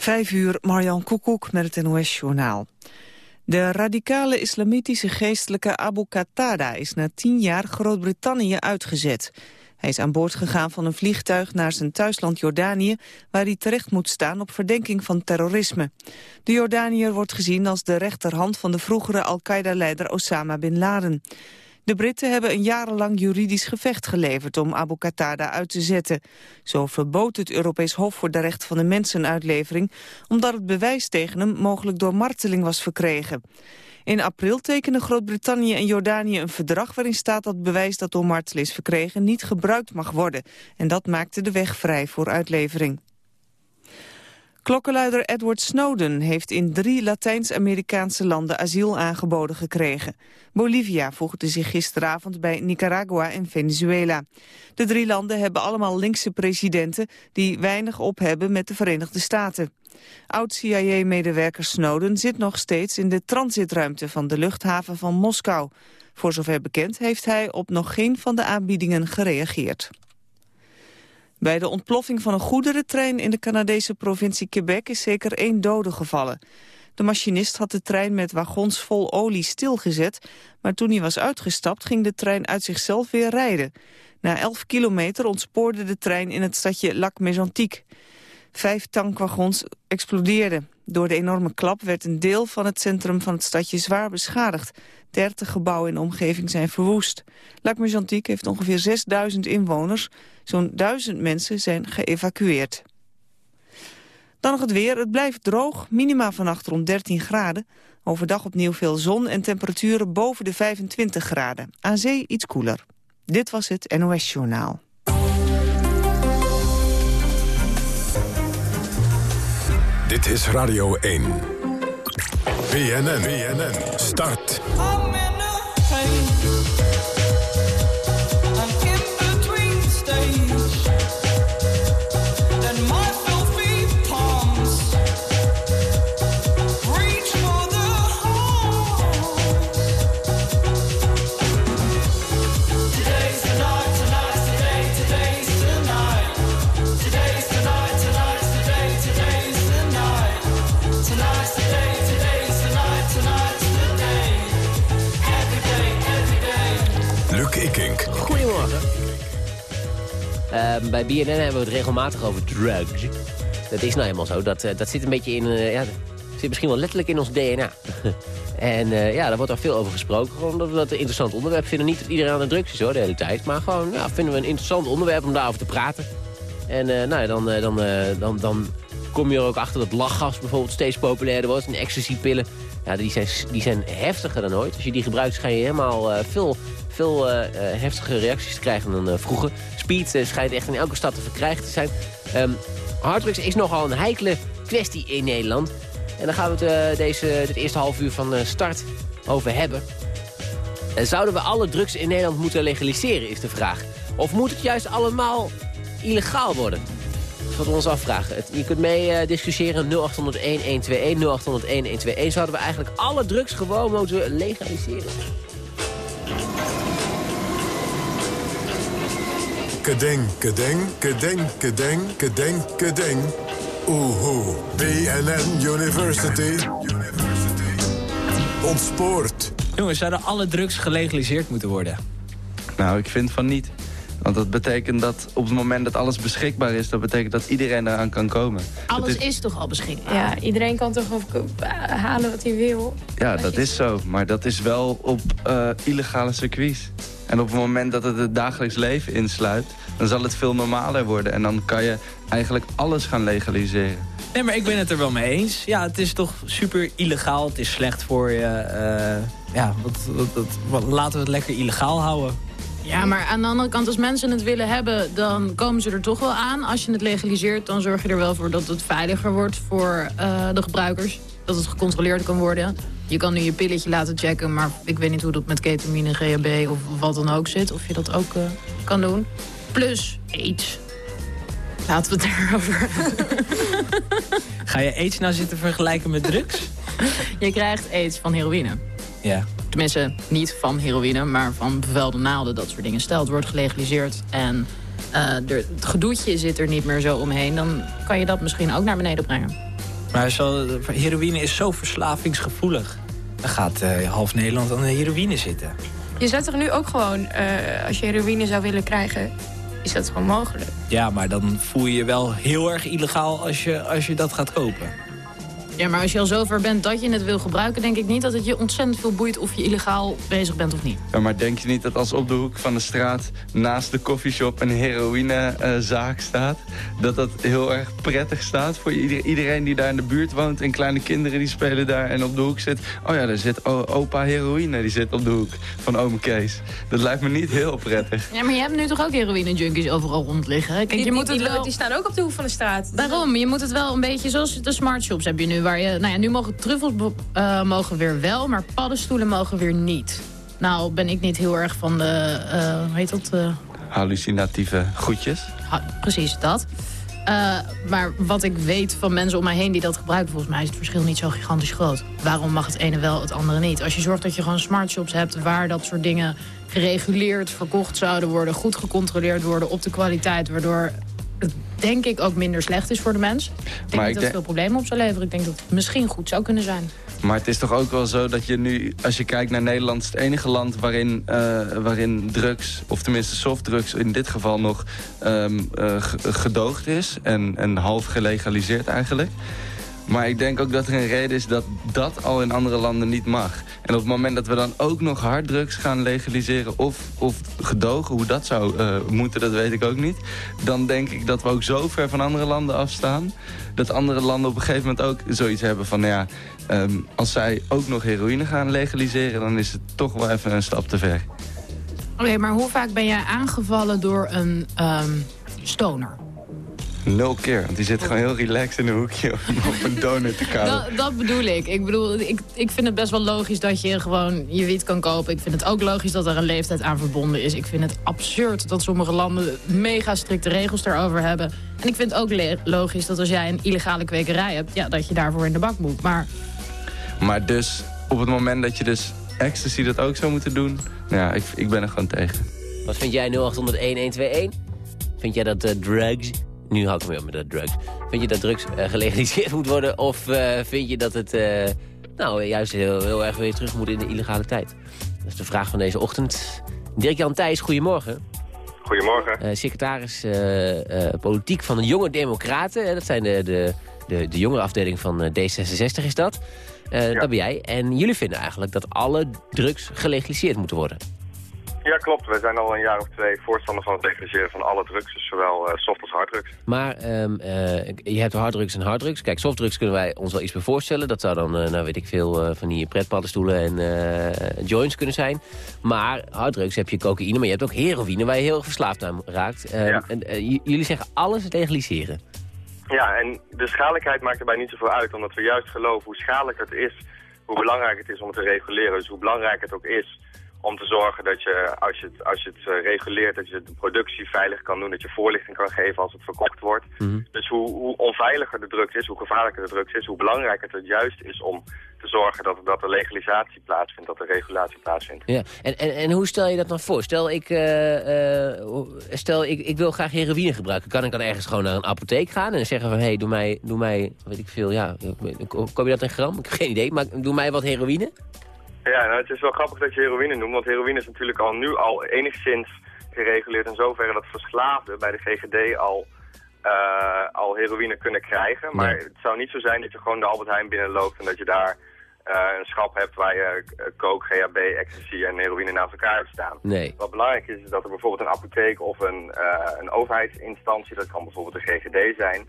Vijf uur, Marjan Koekoek met het NOS-journaal. De radicale islamitische geestelijke Abu Qatada is na tien jaar Groot-Brittannië uitgezet. Hij is aan boord gegaan van een vliegtuig naar zijn thuisland Jordanië... waar hij terecht moet staan op verdenking van terrorisme. De Jordaniër wordt gezien als de rechterhand van de vroegere Al-Qaeda-leider Osama Bin Laden. De Britten hebben een jarenlang juridisch gevecht geleverd om Abu Qatada uit te zetten. Zo verbood het Europees Hof voor de Rechten van de Mensenuitlevering... omdat het bewijs tegen hem mogelijk door marteling was verkregen. In april tekenen Groot-Brittannië en Jordanië een verdrag... waarin staat dat bewijs dat door marteling is verkregen niet gebruikt mag worden. En dat maakte de weg vrij voor uitlevering. Klokkenluider Edward Snowden heeft in drie Latijns-Amerikaanse landen asiel aangeboden gekregen. Bolivia voegde zich gisteravond bij Nicaragua en Venezuela. De drie landen hebben allemaal linkse presidenten die weinig op hebben met de Verenigde Staten. Oud-CIA-medewerker Snowden zit nog steeds in de transitruimte van de luchthaven van Moskou. Voor zover bekend heeft hij op nog geen van de aanbiedingen gereageerd. Bij de ontploffing van een goederentrein in de Canadese provincie Quebec is zeker één dode gevallen. De machinist had de trein met wagons vol olie stilgezet, maar toen hij was uitgestapt ging de trein uit zichzelf weer rijden. Na 11 kilometer ontspoorde de trein in het stadje Lac-Mégantic. Vijf tankwagons explodeerden. Door de enorme klap werd een deel van het centrum van het stadje zwaar beschadigd. 30 gebouwen in de omgeving zijn verwoest. Lac-Mégantic heeft ongeveer 6000 inwoners. Zo'n 1000 mensen zijn geëvacueerd. Dan nog het weer. Het blijft droog. Minima vannacht rond 13 graden. Overdag opnieuw veel zon en temperaturen boven de 25 graden. Aan zee iets koeler. Dit was het NOS Journaal. Dit is Radio 1. BNN, BNN, start. Bij BNN hebben we het regelmatig over drugs. Dat is nou helemaal zo. Dat, eh, dat zit een beetje in... Uh, ja, zit misschien wel letterlijk in ons DNA. en uh, ja, daar wordt al veel over gesproken. Omdat we dat een interessant onderwerp vinden. Niet dat iedereen aan de drugs is hoor, de hele tijd. Maar gewoon ja, vinden we een interessant onderwerp om daarover te praten. En nou, dan, dan, dan, dan kom je er ook achter dat lachgas bijvoorbeeld steeds populairder wordt. En ecstasy-pillen, ja, die, zijn, die zijn heftiger dan ooit. Als je die gebruikt, ga je helemaal veel veel uh, heftige reacties te krijgen dan uh, vroeger. Speed schijnt echt in elke stad te verkrijgen te zijn. Um, harddrugs is nogal een heikele kwestie in Nederland. En daar gaan we het deze, dit eerste half uur van start over hebben. zouden we alle drugs in Nederland moeten legaliseren, is de vraag. Of moet het juist allemaal illegaal worden? Dat we ons afvragen. je kunt mee discussiëren 0801-121, 0801-121. Zouden we eigenlijk alle drugs gewoon moeten legaliseren? Kedeng, kedeng, kedeng, kedeng, kedeng, kedeng. Oehoe. BNN University. Ontspoort. Jongens, zouden alle drugs gelegaliseerd moeten worden? Nou, ik vind van niet. Want dat betekent dat op het moment dat alles beschikbaar is... dat betekent dat iedereen eraan kan komen. Alles is... toch al beschikbaar? Ja, iedereen kan toch halen wat hij wil? Ja, dat is zo. Maar dat is wel op uh, illegale circuits. En op het moment dat het het dagelijks leven insluit... dan zal het veel normaler worden. En dan kan je eigenlijk alles gaan legaliseren. Nee, maar ik ben het er wel mee eens. Ja, het is toch super illegaal. Het is slecht voor je. Uh, ja, wat, wat, wat, laten we het lekker illegaal houden. Ja, maar aan de andere kant, als mensen het willen hebben... dan komen ze er toch wel aan. Als je het legaliseert, dan zorg je er wel voor dat het veiliger wordt... voor uh, de gebruikers. Dat het gecontroleerd kan worden. Je kan nu je pilletje laten checken, maar ik weet niet hoe dat met ketamine, GHB of wat dan ook zit. Of je dat ook uh, kan doen. Plus AIDS. Laten we het erover Ga je AIDS nou zitten vergelijken met drugs? je krijgt AIDS van heroïne. Ja. Tenminste, niet van heroïne, maar van bevelde naalden, dat soort dingen. Stel, het wordt gelegaliseerd en uh, er, het gedoetje zit er niet meer zo omheen... dan kan je dat misschien ook naar beneden brengen. Maar zo, heroïne is zo verslavingsgevoelig. Dan gaat uh, half Nederland aan de heroïne zitten. Je zou toch nu ook gewoon, uh, als je heroïne zou willen krijgen, is dat gewoon mogelijk? Ja, maar dan voel je je wel heel erg illegaal als je, als je dat gaat kopen. Ja, maar als je al zover bent dat je het wil gebruiken... denk ik niet dat het je ontzettend veel boeit of je illegaal bezig bent of niet. Ja, maar denk je niet dat als op de hoek van de straat... naast de koffieshop een heroïnezaak staat... dat dat heel erg prettig staat voor iedereen die daar in de buurt woont... en kleine kinderen die spelen daar en op de hoek zit... oh ja, daar zit opa heroïne, die zit op de hoek van ome Kees. Dat lijkt me niet heel prettig. Ja, maar je hebt nu toch ook heroïne-junkies overal rond liggen? Kijk, die, je moet die, het wel... die staan ook op de hoek van de straat. Daarom, je moet het wel een beetje zoals de smart shops heb je nu waar je, nou ja, nu mogen truffels uh, mogen weer wel, maar paddenstoelen mogen weer niet. Nou ben ik niet heel erg van de, uh, hoe heet dat? Uh... Hallucinatieve goedjes. Ha precies, dat. maar wat ik weet van mensen om mij heen die dat gebruiken... volgens mij is het verschil niet zo gigantisch groot. Waarom mag het ene wel, het andere niet? Als je zorgt dat je gewoon smartshops hebt... waar dat soort dingen gereguleerd verkocht zouden worden... goed gecontroleerd worden op de kwaliteit... waardoor denk ik ook minder slecht is voor de mens. Ik denk maar niet dat het veel problemen op zou leveren. Ik denk dat het misschien goed zou kunnen zijn. Maar het is toch ook wel zo dat je nu, als je kijkt naar Nederland... het enige land waarin, uh, waarin drugs, of tenminste softdrugs... in dit geval nog um, uh, gedoogd is en, en half gelegaliseerd eigenlijk. Maar ik denk ook dat er een reden is dat dat al in andere landen niet mag. En op het moment dat we dan ook nog harddrugs gaan legaliseren of, of gedogen... hoe dat zou uh, moeten, dat weet ik ook niet. Dan denk ik dat we ook zo ver van andere landen afstaan... dat andere landen op een gegeven moment ook zoiets hebben van... Nou ja, um, als zij ook nog heroïne gaan legaliseren... dan is het toch wel even een stap te ver. Oké, maar hoe vaak ben jij aangevallen door een um, stoner? Nul keer, want die zit gewoon heel relaxed in een hoekje op een donut te kauwen. Dat, dat, bedoel ik. Ik bedoel, ik, ik vind het best wel logisch dat je gewoon je wiet kan kopen. Ik vind het ook logisch dat er een leeftijd aan verbonden is. Ik vind het absurd dat sommige landen mega strikte regels daarover hebben. En ik vind het ook logisch dat als jij een illegale kwekerij hebt... Ja, dat je daarvoor in de bak moet. Maar... maar dus op het moment dat je dus ecstasy dat ook zou moeten doen... Ja, ik, ik ben er gewoon tegen. Wat vind jij 0800 Vind jij dat uh, drugs nu hou ik me op met de drugs. Vind je dat drugs uh, gelegaliseerd moet worden? Of uh, vind je dat het uh, nou, juist heel, heel erg weer terug moet in de illegale tijd? Dat is de vraag van deze ochtend. Dirk-Jan Thijs, goedemorgen. Goedemorgen. secretaris politiek van de Jonge Democraten. Dat zijn de, de, de, de jongere afdeling van D66 is dat. Ja. Dat ben jij. En jullie vinden eigenlijk dat alle drugs gelegaliseerd moeten worden. Ja, klopt. We zijn al een jaar of twee voorstander van het legaliseren van alle drugs. Dus zowel uh, soft als harddrugs. Maar um, uh, je hebt harddrugs en harddrugs. Kijk, softdrugs kunnen wij ons wel iets bij voorstellen. Dat zou dan, uh, nou weet ik veel, van die pretpaddenstoelen en joints kunnen zijn. Maar harddrugs heb je cocaïne, maar je hebt ook heroïne waar je heel erg verslaafd aan raakt. Ja. en, jullie zeggen alles legaliseren. Ja, en de schadelijkheid maakt erbij niet zoveel uit. Omdat we juist geloven hoe schadelijk het is, hoe belangrijk het is om het te reguleren. Dus hoe belangrijk het ook is om te zorgen dat je, als je het, als je het uh, reguleert, dat je de productie veilig kan doen, dat je voorlichting kan geven als het verkocht wordt. Mhm. Dus hoe, hoe onveiliger de drugs is, hoe gevaarlijker de drugs is, hoe belangrijker het juist is om te zorgen dat, dat er legalisatie plaatsvindt, dat er regulatie plaatsvindt. Ja, en, en, en hoe stel je dat dan voor? Stel, ik, uh, uh, stel ik, ik wil graag heroïne gebruiken. Kan ik dan ergens gewoon naar een apotheek gaan en zeggen van... hé, hey, doe, mij, doe mij, weet ik veel, ja, koop je dat in gram? Ik heb geen idee, maar doe mij wat heroïne? Ja, nou, het is wel grappig dat je heroïne noemt, want heroïne is natuurlijk al nu al enigszins gereguleerd in zoverre dat verslaafden bij de GGD al, uh, al heroïne kunnen krijgen. Maar het zou niet zo zijn dat je gewoon de Albert Heijn binnenloopt en dat je daar uh, een schap hebt waar je coke, GHB, ecstasy en heroïne naast elkaar hebt staan. Nee. Wat belangrijk is, is dat er bijvoorbeeld een apotheek of een, een overheidsinstantie, dat kan bijvoorbeeld de GGD zijn,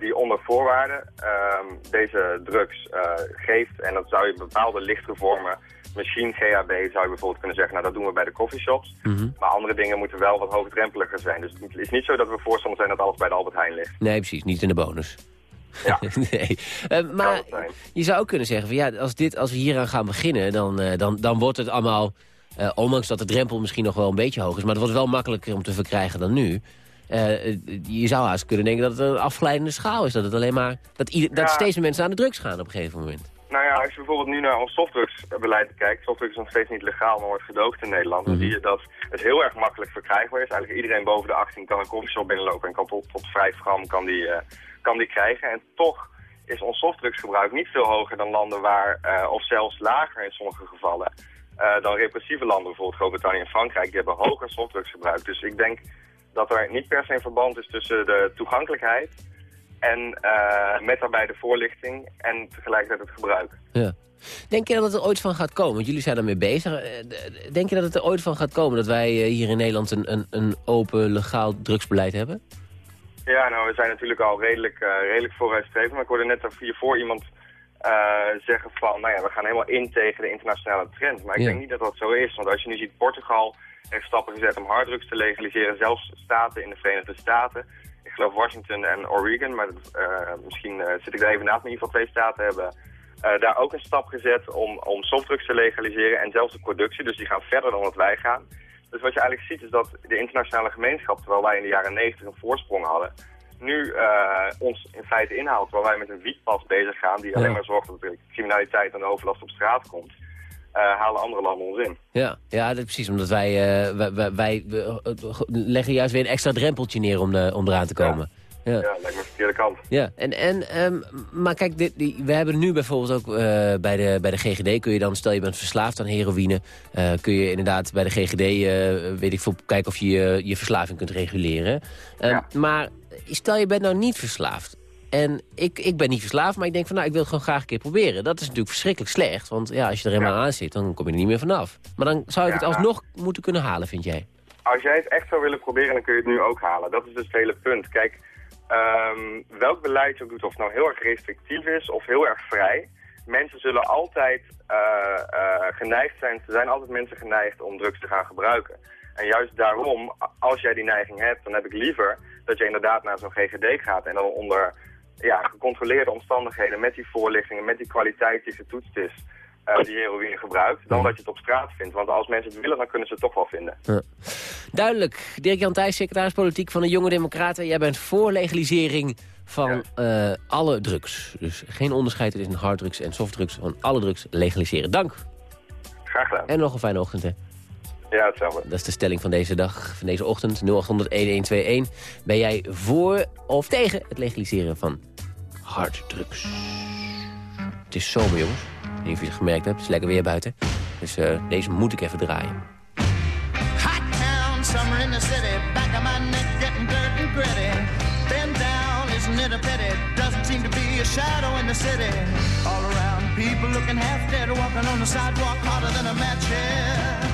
die onder voorwaarden uh, deze drugs uh, geeft. En dat zou je bepaalde lichtere vormen, misschien GHB, zou je bijvoorbeeld kunnen zeggen, nou dat doen we bij de coffeeshops. Mm -hmm. Maar andere dingen moeten wel wat hoogdrempeliger zijn. Dus het is niet zo dat we voorstander zijn dat alles bij de Albert Heijn ligt. Nee, precies. Niet in de bonus. Ja. nee. Uh, maar je zou ook kunnen zeggen, van, ja, als, dit, als we hieraan gaan beginnen, dan, uh, dan, dan wordt het allemaal, uh, ondanks dat de drempel misschien nog wel een beetje hoog is, maar het wordt wel makkelijker om te verkrijgen dan nu. Uh, je zou haast kunnen denken dat het een afgeleidende schaal is. Dat, het alleen maar, dat, dat ja. steeds meer mensen aan de drugs gaan op een gegeven moment. Nou ja, als je bijvoorbeeld nu naar ons softdrugsbeleid kijkt. Softdrugs is nog steeds niet legaal, maar wordt gedoogd in Nederland. Dan -hmm. zie je dat het heel erg makkelijk verkrijgbaar is. Eigenlijk iedereen boven de 18 kan een koffieshop binnenlopen en kan tot, tot 5 gram kan die, uh, kan die krijgen. En toch is ons softdrugsgebruik niet veel hoger dan landen waar, uh, of zelfs lager in sommige gevallen, uh, dan repressieve landen, bijvoorbeeld Groot-Brittannië en Frankrijk, die hebben hoger softdrugsgebruik. Dus ik denk dat er niet per se een verband is tussen de toegankelijkheid en uh, met daarbij de voorlichting en tegelijkertijd het gebruik. Ja. Denk je dat het er ooit van gaat komen? Want jullie zijn ermee bezig. Denk je dat het er ooit van gaat komen dat wij hier in Nederland een, een, een open, legaal drugsbeleid hebben? Ja, nou, we zijn natuurlijk al redelijk, uh, redelijk vooruitstrevend. Maar ik hoorde net hiervoor iemand uh, zeggen van, nou ja, we gaan helemaal in tegen de internationale trend. Maar ik denk niet dat dat zo is. Want als je nu ziet, Portugal heeft stappen gezet om harddrugs te legaliseren. Zelfs staten in de Verenigde Staten. Ik geloof Washington en Oregon, maar dat, uh, misschien zit ik daar even naast. Maar in ieder geval twee staten hebben daar ook een stap gezet om, om softdrugs te legaliseren. En zelfs de productie, dus die gaan verder dan wat wij gaan. Dus wat je eigenlijk ziet is dat de internationale gemeenschap, terwijl wij in de jaren 90 een voorsprong hadden, nu ons in feite inhaalt. Terwijl wij met een wietpas bezig gaan die alleen maar zorgt dat de criminaliteit en de overlast op straat komt. Uh, halen andere landen ons in. Ja, ja dat is precies. Omdat wij, uh, wij, wij, wij leggen juist weer een extra drempeltje neer om, om eraan te komen. Ja. Ja, ja lijkt me de verkeerde kant. Ja, en, en, um, maar kijk, dit, die, we hebben nu bijvoorbeeld ook uh, bij, de, bij de GGD... kun je dan, stel je bent verslaafd aan heroïne... Uh, kun je inderdaad bij de GGD, uh, weet ik veel, kijken of je je verslaving kunt reguleren. Ja. Maar stel je bent nou niet verslaafd. En ik, ik ben niet verslaafd, maar ik denk van nou, ik wil het gewoon graag een keer proberen. Dat is natuurlijk verschrikkelijk slecht, want ja, als je er helemaal ja. aan zit, dan kom je er niet meer vanaf. Maar dan zou je het alsnog moeten kunnen halen, vind jij? Als jij het echt zou willen proberen, dan kun je het nu ook halen. Dat is dus het hele punt. Kijk, Um, welk beleid je ook doet, of het nou heel erg restrictief is of heel erg vrij, mensen zullen altijd uh, uh, geneigd zijn, er zijn altijd mensen geneigd om drugs te gaan gebruiken. En juist daarom, als jij die neiging hebt, dan heb ik liever dat je inderdaad naar zo'n GGD gaat en dan onder ja, gecontroleerde omstandigheden met die voorlichtingen, met die kwaliteit die getoetst is, uh, die heroïne gebruikt, dan dat je het op straat vindt. Want als mensen het willen, dan kunnen ze het toch wel vinden. Ja. Duidelijk. Dirk-Jan Thijs, secretaris politiek van de Jonge Democraten. Jij bent voor legalisering van ja. uh, alle drugs. Dus geen onderscheid tussen harddrugs en softdrugs. Van alle drugs legaliseren. Dank. Graag gedaan. En nog een fijne ochtend, hè? Ja, hetzelfde. Dat is de stelling van deze dag, van deze ochtend. 0800-1121. Ben jij voor of tegen het legaliseren van harddrugs? Het is zomer, jongens. Ik weet niet of je het gemerkt hebt, het is lekker weer buiten. Dus uh, deze moet ik even draaien. Hot town, summer in the city, back of my neck getting dirt and gritty. Been down, isn't it a pity? Doesn't seem to be a shadow in the city. All around, people looking half dead, walking on the sidewalk harder than a match head.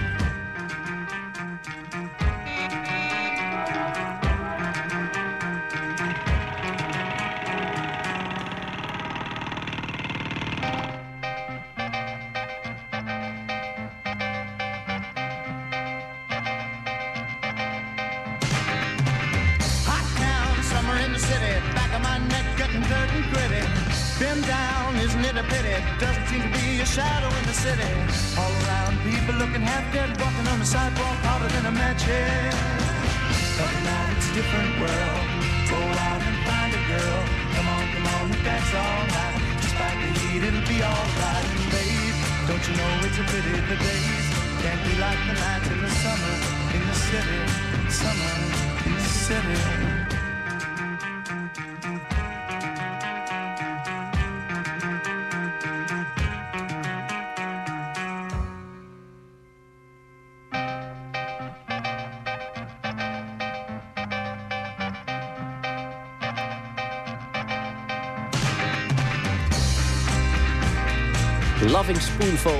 Loving Spoonful.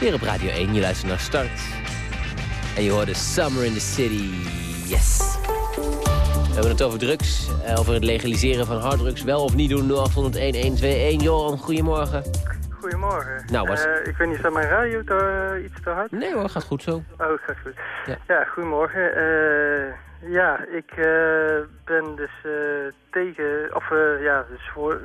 Weer op Radio 1, je luistert naar Start. En je hoorde Summer in the City. Yes. We hebben het over drugs, eh, over het legaliseren van harddrugs. Wel of niet doen, 0800-1121. Johan, goedemorgen. Goedemorgen. Nou, was- Eh, ik weet niet, staat mijn radio te, iets te hard? Nee hoor, gaat goed zo. Oh, gaat goed. Ja. Ja, goedemorgen. Eh, ja, ik eh, ben dus eh, tegen, of eh, ja, dus voor,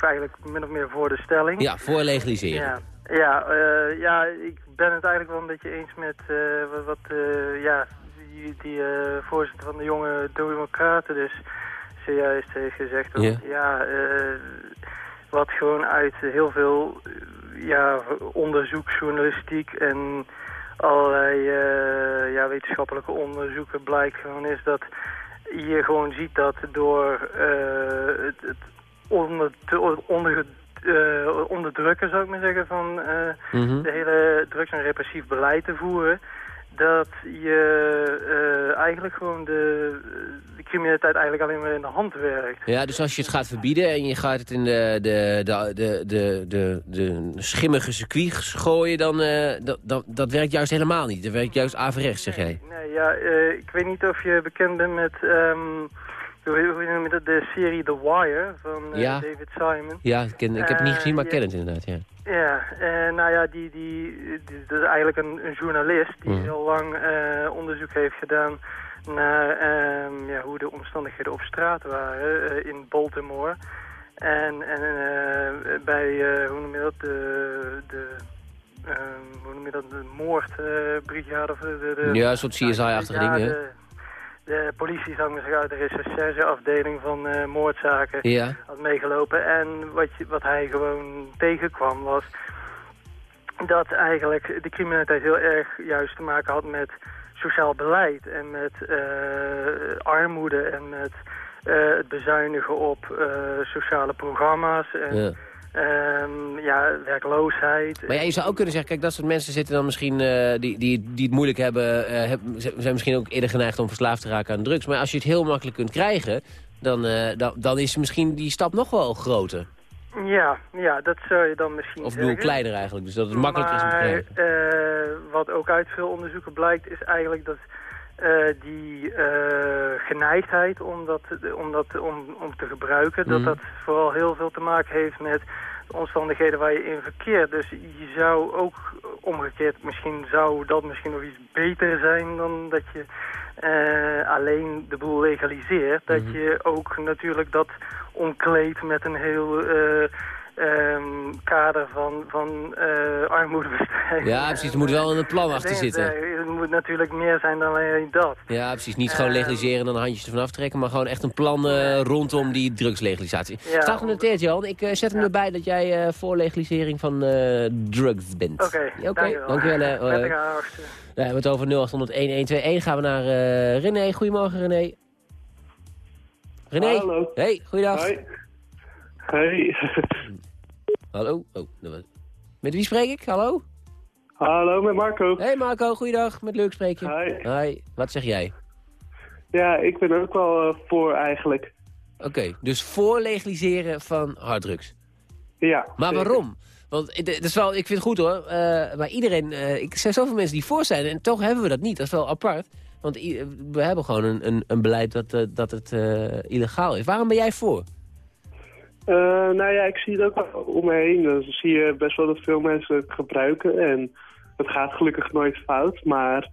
eigenlijk min of meer voor de stelling. Ja, voor legaliseren. Ja, ja, ja, ik ben het eigenlijk wel een beetje eens met eh, wat, wat eh, ja, die, die voorzitter van de jonge democraten dus zojuist heeft gezegd. Want, Ja. ja, eh, wat gewoon uit heel veel ja, onderzoeksjournalistiek en allerlei eh, ja, wetenschappelijke onderzoeken blijkt gewoon is dat je gewoon ziet dat door eh, het, het onder, onder, eh, onderdrukken, zou ik maar zeggen, van Mhm. de hele drugs- en repressief beleid te voeren, dat je eh, eigenlijk gewoon de, de criminaliteit eigenlijk alleen maar in de hand werkt. Ja, dus als je het gaat verbieden en je gaat het in de, de, de, de, de, de, de schimmige circuit gooien, dan uh, dat, dat, dat werkt juist helemaal niet. Dat werkt juist averechts, zeg jij. Nee, ja, uh, ik weet niet of je bekend bent met um, hoe noem je dat, de serie The Wire van uh, ja. David Simon. Ja, ik, ken, ik heb het niet gezien, maar ik ken het inderdaad, ja. Ja, en nou ja, die, die, die, dat is eigenlijk een, een journalist die Mhm. mm. heel lang onderzoek heeft gedaan naar um, ja, hoe de omstandigheden op straat waren in Baltimore. En, en bij, hoe noem je dat, de, de um, hoe noem je dat, de moordbrigade of de, de, Ja, een soort CSI-achtige dingen, hè? De, politie, zou ik maar zeggen, uit de rechercheafdeling van uh, moordzaken ja. had meegelopen. En wat, je, wat hij gewoon tegenkwam was dat eigenlijk de criminaliteit heel erg juist te maken had met sociaal beleid en met uh, armoede en met uh, het bezuinigen op sociale programma's en ja. Um, ja, werkloosheid. Maar ja, je zou ook kunnen zeggen, kijk, dat soort mensen zitten dan misschien, uh, die, die, die het moeilijk hebben, uh, heb, zijn misschien ook eerder geneigd om verslaafd te raken aan drugs. Maar als je het heel makkelijk kunt krijgen, dan, uh, dan, dan is misschien die stap nog wel groter. Ja, ja, dat zou je dan misschien Of bedoel kleiner eigenlijk, dus dat het makkelijker is om te krijgen. Wat ook uit veel onderzoeken blijkt, is eigenlijk dat uh, die uh, geneigdheid om, dat, om, dat, om, om te gebruiken, mm. dat dat vooral heel veel te maken heeft met de omstandigheden waar je in verkeert. Dus je zou ook omgekeerd, misschien zou dat misschien nog iets beter zijn dan dat je uh, alleen de boel legaliseert. Dat Mhm. mm. je ook natuurlijk dat omkleedt met een heel... Um, kader van, van uh, armoedebestrijding. Ja, precies. Er moet wel een plan achter zitten. Het moet natuurlijk meer zijn dan alleen dat. Ja, precies. Niet gewoon legaliseren en dan handjes ervan aftrekken... maar gewoon echt een plan uh, rondom die drugslegalisatie. Ja, Staat genoteerd, Jan. Ik uh, zet hem ja. erbij dat jij voor legalisering van drugs bent. Oké, okay, ja, okay. dankjewel. dankjewel uh, we hebben het over 0800-1121. Gaan we naar René. Goedemorgen, René. René. Hallo. Hey, goeiedag. Hoi. Hey. Hallo? Oh, met wie spreek ik? Hallo? Hallo, met Marco. Hey Marco, goeiedag. Met Leuk spreek je. Hi. Hi. Wat zeg jij? Ja, ik ben ook wel uh, voor eigenlijk. Oké, okay, dus voor legaliseren van harddrugs? Ja. Maar zeker. waarom? Want dat is wel, ik vind het goed hoor, uh, maar iedereen, uh, ik, er zijn zoveel mensen die voor zijn en toch hebben we dat niet. Dat is wel apart. Want we hebben gewoon een, een, een beleid dat, dat het illegaal is. Waarom ben jij voor? Uh, nou ja, ik zie het ook om me heen. Dan zie je best wel dat veel mensen het gebruiken. En het gaat gelukkig nooit fout. Maar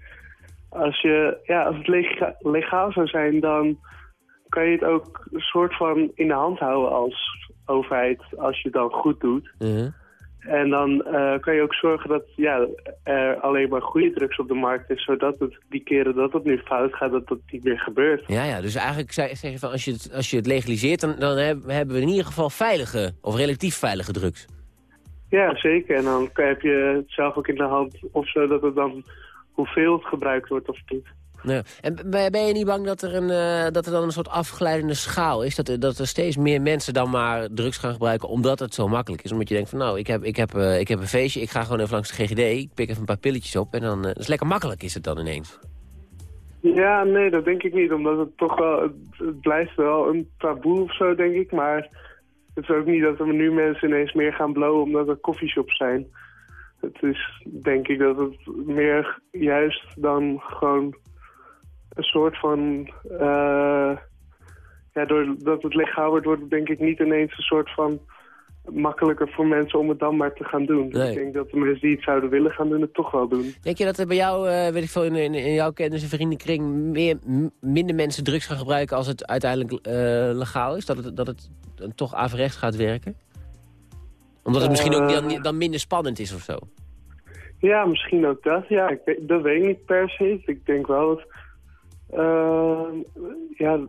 als, je, ja, als het lega legaal zou zijn, dan kan je het ook een soort van in de hand houden als overheid. Als je het dan goed doet. -huh. En dan uh, kan je ook zorgen dat ja, er alleen maar goede drugs op de markt is. Zodat het die keren dat het nu fout gaat, dat dat niet meer gebeurt. Ja, ja dus eigenlijk zeg je van als je het, als je het legaliseert, dan, dan hebben we in ieder geval veilige of relatief veilige drugs. Ja, zeker. En dan heb je het zelf ook in de hand of zo dat het dan hoeveel het gebruikt wordt of niet. En ben je niet bang dat er, een, uh, dat er dan een soort afgeleidende schaal is? Dat er, dat er steeds meer mensen dan maar drugs gaan gebruiken omdat het zo makkelijk is? Omdat je denkt van nou, ik heb, ik heb, uh, ik heb een feestje, ik ga gewoon even langs de GGD, ik pik even een paar pilletjes op en dan uh, is lekker makkelijk is het dan ineens. Ja, nee, dat denk ik niet, omdat het toch wel, het, het blijft wel een taboe of zo, denk ik. Maar het is ook niet dat er nu mensen ineens meer gaan blowen omdat er koffieshops zijn. Het is, denk ik, dat het meer juist dan gewoon een soort van uh, ja, doordat het legaal wordt, wordt het denk ik niet ineens een soort van makkelijker voor mensen om het dan maar te gaan doen. Nee. Ik denk dat de mensen die het zouden willen gaan doen, het toch wel doen. Denk je dat er bij jou, eh, weet ik veel, in, in, in jouw kennis en vriendenkring... Meer, minder mensen drugs gaan gebruiken als het uiteindelijk eh, legaal is? Dat het, dat het dan toch averechts gaat werken? Omdat het misschien ook dan, dan minder spannend is of zo? Ja, misschien ook dat. Ja, ik, dat weet ik niet per se. Ik denk wel dat... eh, ja,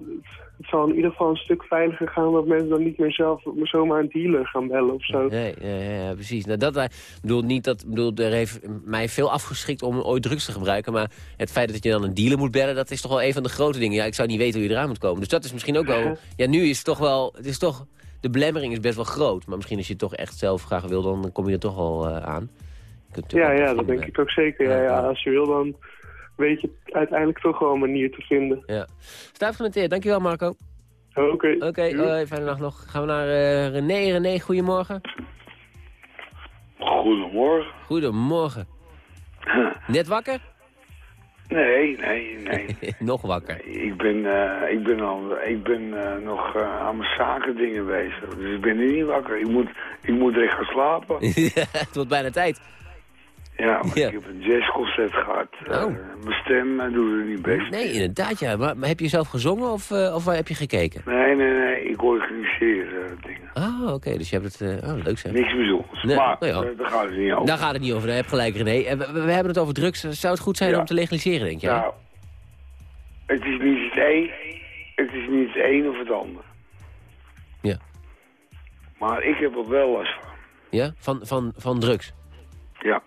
het, zal in ieder geval een stuk veiliger gaan... dat mensen dan niet meer zelf zomaar een dealer gaan bellen of zo. Nee, ja, ja, ja, precies. Nou, dat, ik bedoel, niet dat, bedoel, er heeft mij veel afgeschrikt om ooit drugs te gebruiken. Maar het feit dat je dan een dealer moet bellen, dat is toch wel een van de grote dingen. Ja, ik zou niet weten hoe je eraan moet komen. Dus dat is misschien ook wel... Ja, nu is het toch wel... Het is toch, de belemmering is best wel groot. Maar misschien als je het toch echt zelf graag wil, dan kom je er toch wel eh, aan. Ja, ja, dat denk ik ook zeker. Ja, ja, als je wil, dan weet je uiteindelijk toch wel een manier te vinden. Ja. Stijf genoteerd. Dankjewel, Marco. Oké. Oké, fijne nacht nog. Gaan we naar eh, René. René, goedemorgen. Goedemorgen. Goedemorgen. Net wakker? Nee, nee, nee. nog wakker. Ik ben, eh, ik ben, al, ik ben eh, nog eh, aan mijn zaken dingen bezig. Dus ik ben nu niet wakker. Ik moet, ik moet direct gaan slapen. Ja, het wordt bijna tijd. Ja, maar Ja. ik heb een jazzconcert gehad. Eh, mijn stem eh, doet het niet best. Nee, inderdaad, ja. Maar, maar heb je zelf gezongen of, eh, of waar heb je gekeken? Nee, nee, nee. Ik organiseer eh, dingen. Ah, oké. Dus je hebt het... oh, leuk zeg. Niks bijzonders. Nee, maar nou ja. eh, daar gaat het niet over. Daar gaat het niet over. Daar heb je gelijk, René. En we, we hebben het over drugs. Zou het goed zijn Ja. om te legaliseren, denk jij? Nou, het is niet het een, het is niet het een of het ander. Ja. Maar ik heb er wel last van. Ja? Van, van, van drugs? Ja.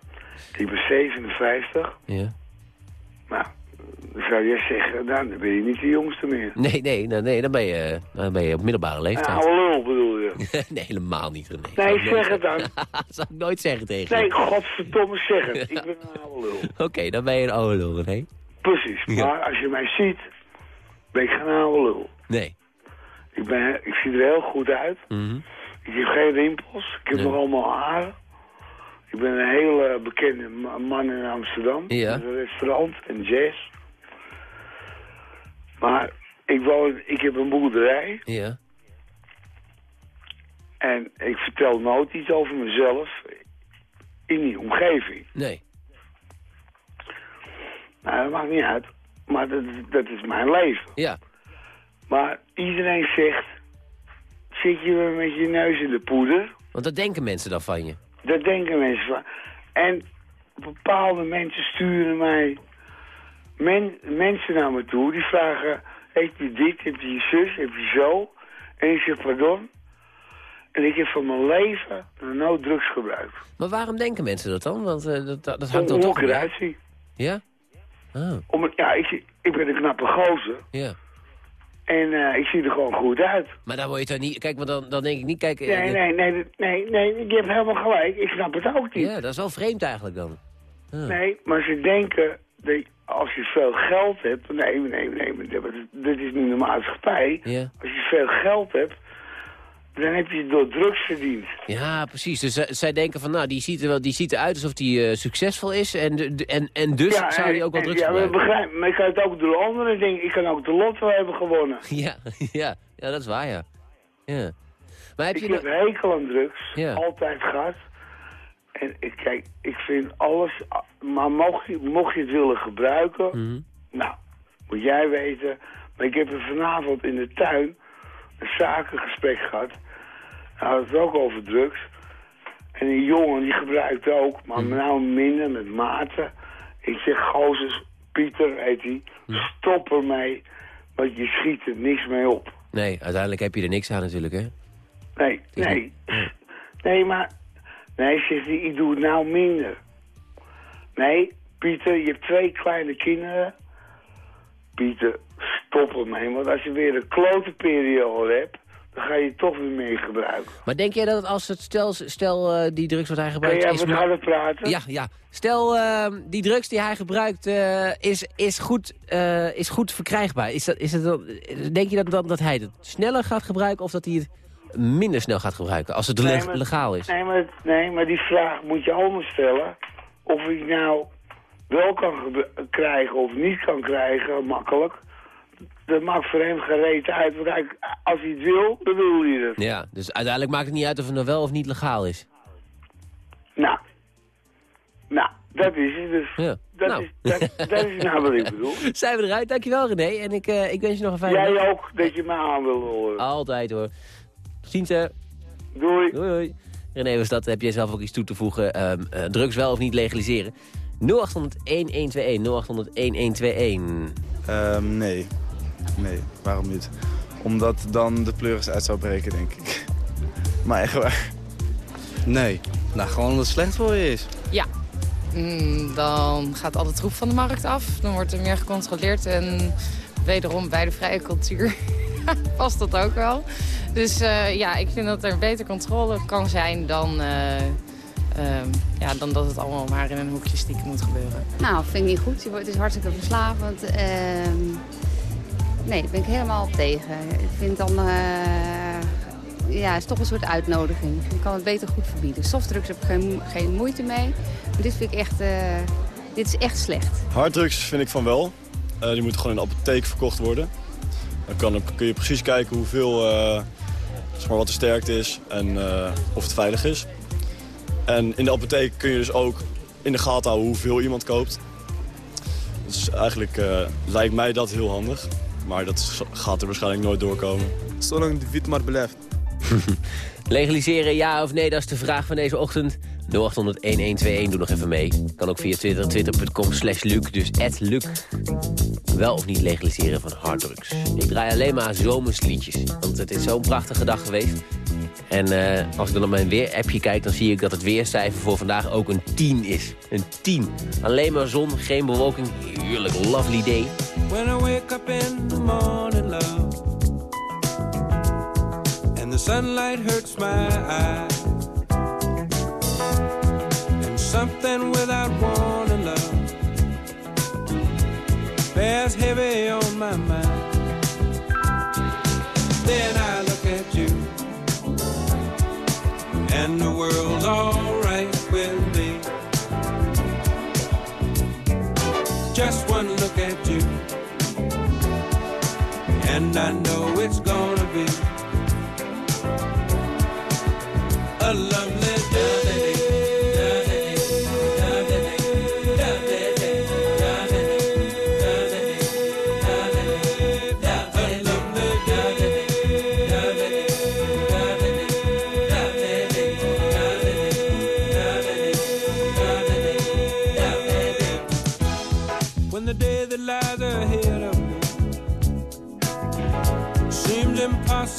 Ik ben 57. Ja. Nou, dan zou jij zeggen, nou, dan ben je niet de jongste meer. Nee, nee, nou, nee dan, ben je, dan ben je op middelbare leeftijd. Nou, lul bedoel je. nee, helemaal niet, René. Nee, nooit zeg het dan. dat zou ik nooit zeggen tegen Nee, je. godverdomme zeg het. Ik ben een oude lul. Oké, dan ben je een oude lul, René. Precies. Ja. Maar als je mij ziet, ben ik geen oude lul. Nee. Ik, ben, ik zie er heel goed uit. Mhm. Ik heb geen rimpels. Ik heb Nee. nog allemaal haren. Ik ben een hele bekende ma- man in Amsterdam. Ja. Een restaurant en jazz. Maar ik, woon, ik heb een boerderij. Ja. En ik vertel nooit iets over mezelf in die omgeving. Nee. Nou, dat maakt niet uit. Maar dat, is- dat is mijn leven. Ja. Maar iedereen zegt, zit je weer met je neus in de poeder? Want dat denken mensen dan van je. Dat denken mensen van. En bepaalde mensen sturen mij men, mensen naar me toe. Die vragen, heb je dit, heb je zus, heb je zo? En ik zeg, pardon? En ik heb van mijn leven nooit drugs gebruikt. Maar waarom denken mensen dat dan? Want eh, dat, dat, dat hangt Om dan toch eruit zie. Ja? Ah, Om, ja, ik, ik ben een knappe gozer. ja. En eh, ik zie er gewoon goed uit. Maar dan word je toch niet... Kijk, maar dan, dan denk ik niet... Kijk, eh, Nee, nee, nee, nee, nee, nee, je hebt helemaal gelijk. Ik snap het ook niet. Ja, dat is wel vreemd eigenlijk dan. Ah. Nee, maar ze denken, dat als je veel geld hebt... Nee, nee, nee, maar dit is niet de maatschappij. Als je veel geld hebt, dan heb je het door drugs verdiend. Ja, precies. Dus zij, zij denken van, nou, die ziet, er wel, die ziet eruit alsof die eh, succesvol is. En, en, en dus ja, zou die ook wel drugs Ja, gebruiken. begrijp, maar ik kan het ook door andere dingen. Ik kan ook de lotto hebben gewonnen. Ja, ja, ja, dat is waar, ja. ja. Maar heb ik je heb hekel aan drugs, Ja. altijd gehad. En ik, kijk, ik vind alles... Maar mocht je, mocht je het willen gebruiken... Mhm. Nou, moet jij weten. Maar ik heb er vanavond in de tuin een zakengesprek gehad. Hij had het ook over drugs. En een jongen die gebruikte ook, maar nou minder met mate. Ik zeg, gozers, Pieter heet hij, stop ermee. Want je schiet er niks mee op. Nee, uiteindelijk heb je er niks aan natuurlijk, hè? Nee, nee. Nee, maar... Nee, zegt hij, ik doe het nou minder. Nee, Pieter, je hebt twee kleine kinderen. Pieter, stop ermee. Want als je weer een klote periode hebt... dan ga je toch weer mee gebruiken. Maar denk jij dat het als het stel, stel eh, die drugs wat hij gebruikt Kan jij wat harder praten? Ja, ja. Stel, eh, die drugs die hij gebruikt eh, is, is, goed, is goed verkrijgbaar. Is dat, is het dan, denk je dat, dan, dat hij het sneller gaat gebruiken of dat hij het minder snel gaat gebruiken? Als het Nee, maar- legaal is. Nee maar, nee, maar die vraag moet je anders stellen. Of ik nou wel kan krijgen of niet kan krijgen, makkelijk. Dat maakt voor hem gereed uit. Want hij, als hij het wil, dan wil hij het. Ja, dus uiteindelijk maakt het niet uit of het nou wel of niet legaal is. Nou, nou, dat is het dus. Ja. Dat, Nou. is, dat, dat is nou wat ik bedoel. Zijn we eruit? Dankjewel René. En ik, eh, ik wens je nog een fijne dag. Jij ook, dat je me aan wil horen. Altijd hoor. Ziens hè. Doei. Doei doei. René was dat. Heb jij zelf ook iets toe te voegen? Ehm, eh, drugs wel of niet legaliseren? 0800 1121 0800 1121. Ehm, nee. Nee, waarom niet? Omdat dan de pleuris uit zou breken, denk ik. Maar echt waar. Nee. Nou, gewoon omdat het slecht voor je is. Ja. Mm, dan gaat alle troep van de markt af. Dan wordt er meer gecontroleerd. En wederom bij de vrije cultuur past dat ook wel. Dus eh, ja, ik vind dat er beter controle kan zijn dan, eh, ehm, ja, dan dat het allemaal maar in een hoekje stiekem moet gebeuren. Nou, vind ik niet goed. Je wordt- Het is hartstikke verslavend. Nee, daar ben ik helemaal tegen. Ik vind dan... eh, ja, het is toch een soort uitnodiging. Je kan het beter goed verbieden. Softdrugs heb ik geen, geen moeite mee. Maar dit vind ik echt... eh, dit is echt slecht. Harddrugs vind ik van wel. Eh, die moeten gewoon in de apotheek verkocht worden. Dan kan, kun je precies kijken hoeveel, zeg maar wat de sterkte is en of het veilig is. En in de apotheek kun je dus ook in de gaten houden hoeveel iemand koopt. Dus eigenlijk lijkt mij dat heel handig. Maar dat gaat er waarschijnlijk nooit doorkomen. Zolang de wiet maar blijft. Legaliseren ja of nee, dat is de vraag van deze ochtend. 0800 1121, doe nog even mee. Kan ook via Twitter, twitter.com slash Luc, dus Luc. Wel of niet legaliseren van harddrugs. Ik draai alleen maar zomersliedjes, want het is zo'n prachtige dag geweest. En eh, als ik dan op mijn weer-appje kijk, dan zie ik dat het weercijfer voor vandaag ook een 10 is. Een 10. Alleen maar zon, geen bewolking. Heerlijk, lovely day. When I wake up in the morning, love, and the sunlight hurts my eyes, and something without warning, love, bears heavy on my mind. Then I and the world's alright with me. Just one look at you. And I know it's gonna be a lovely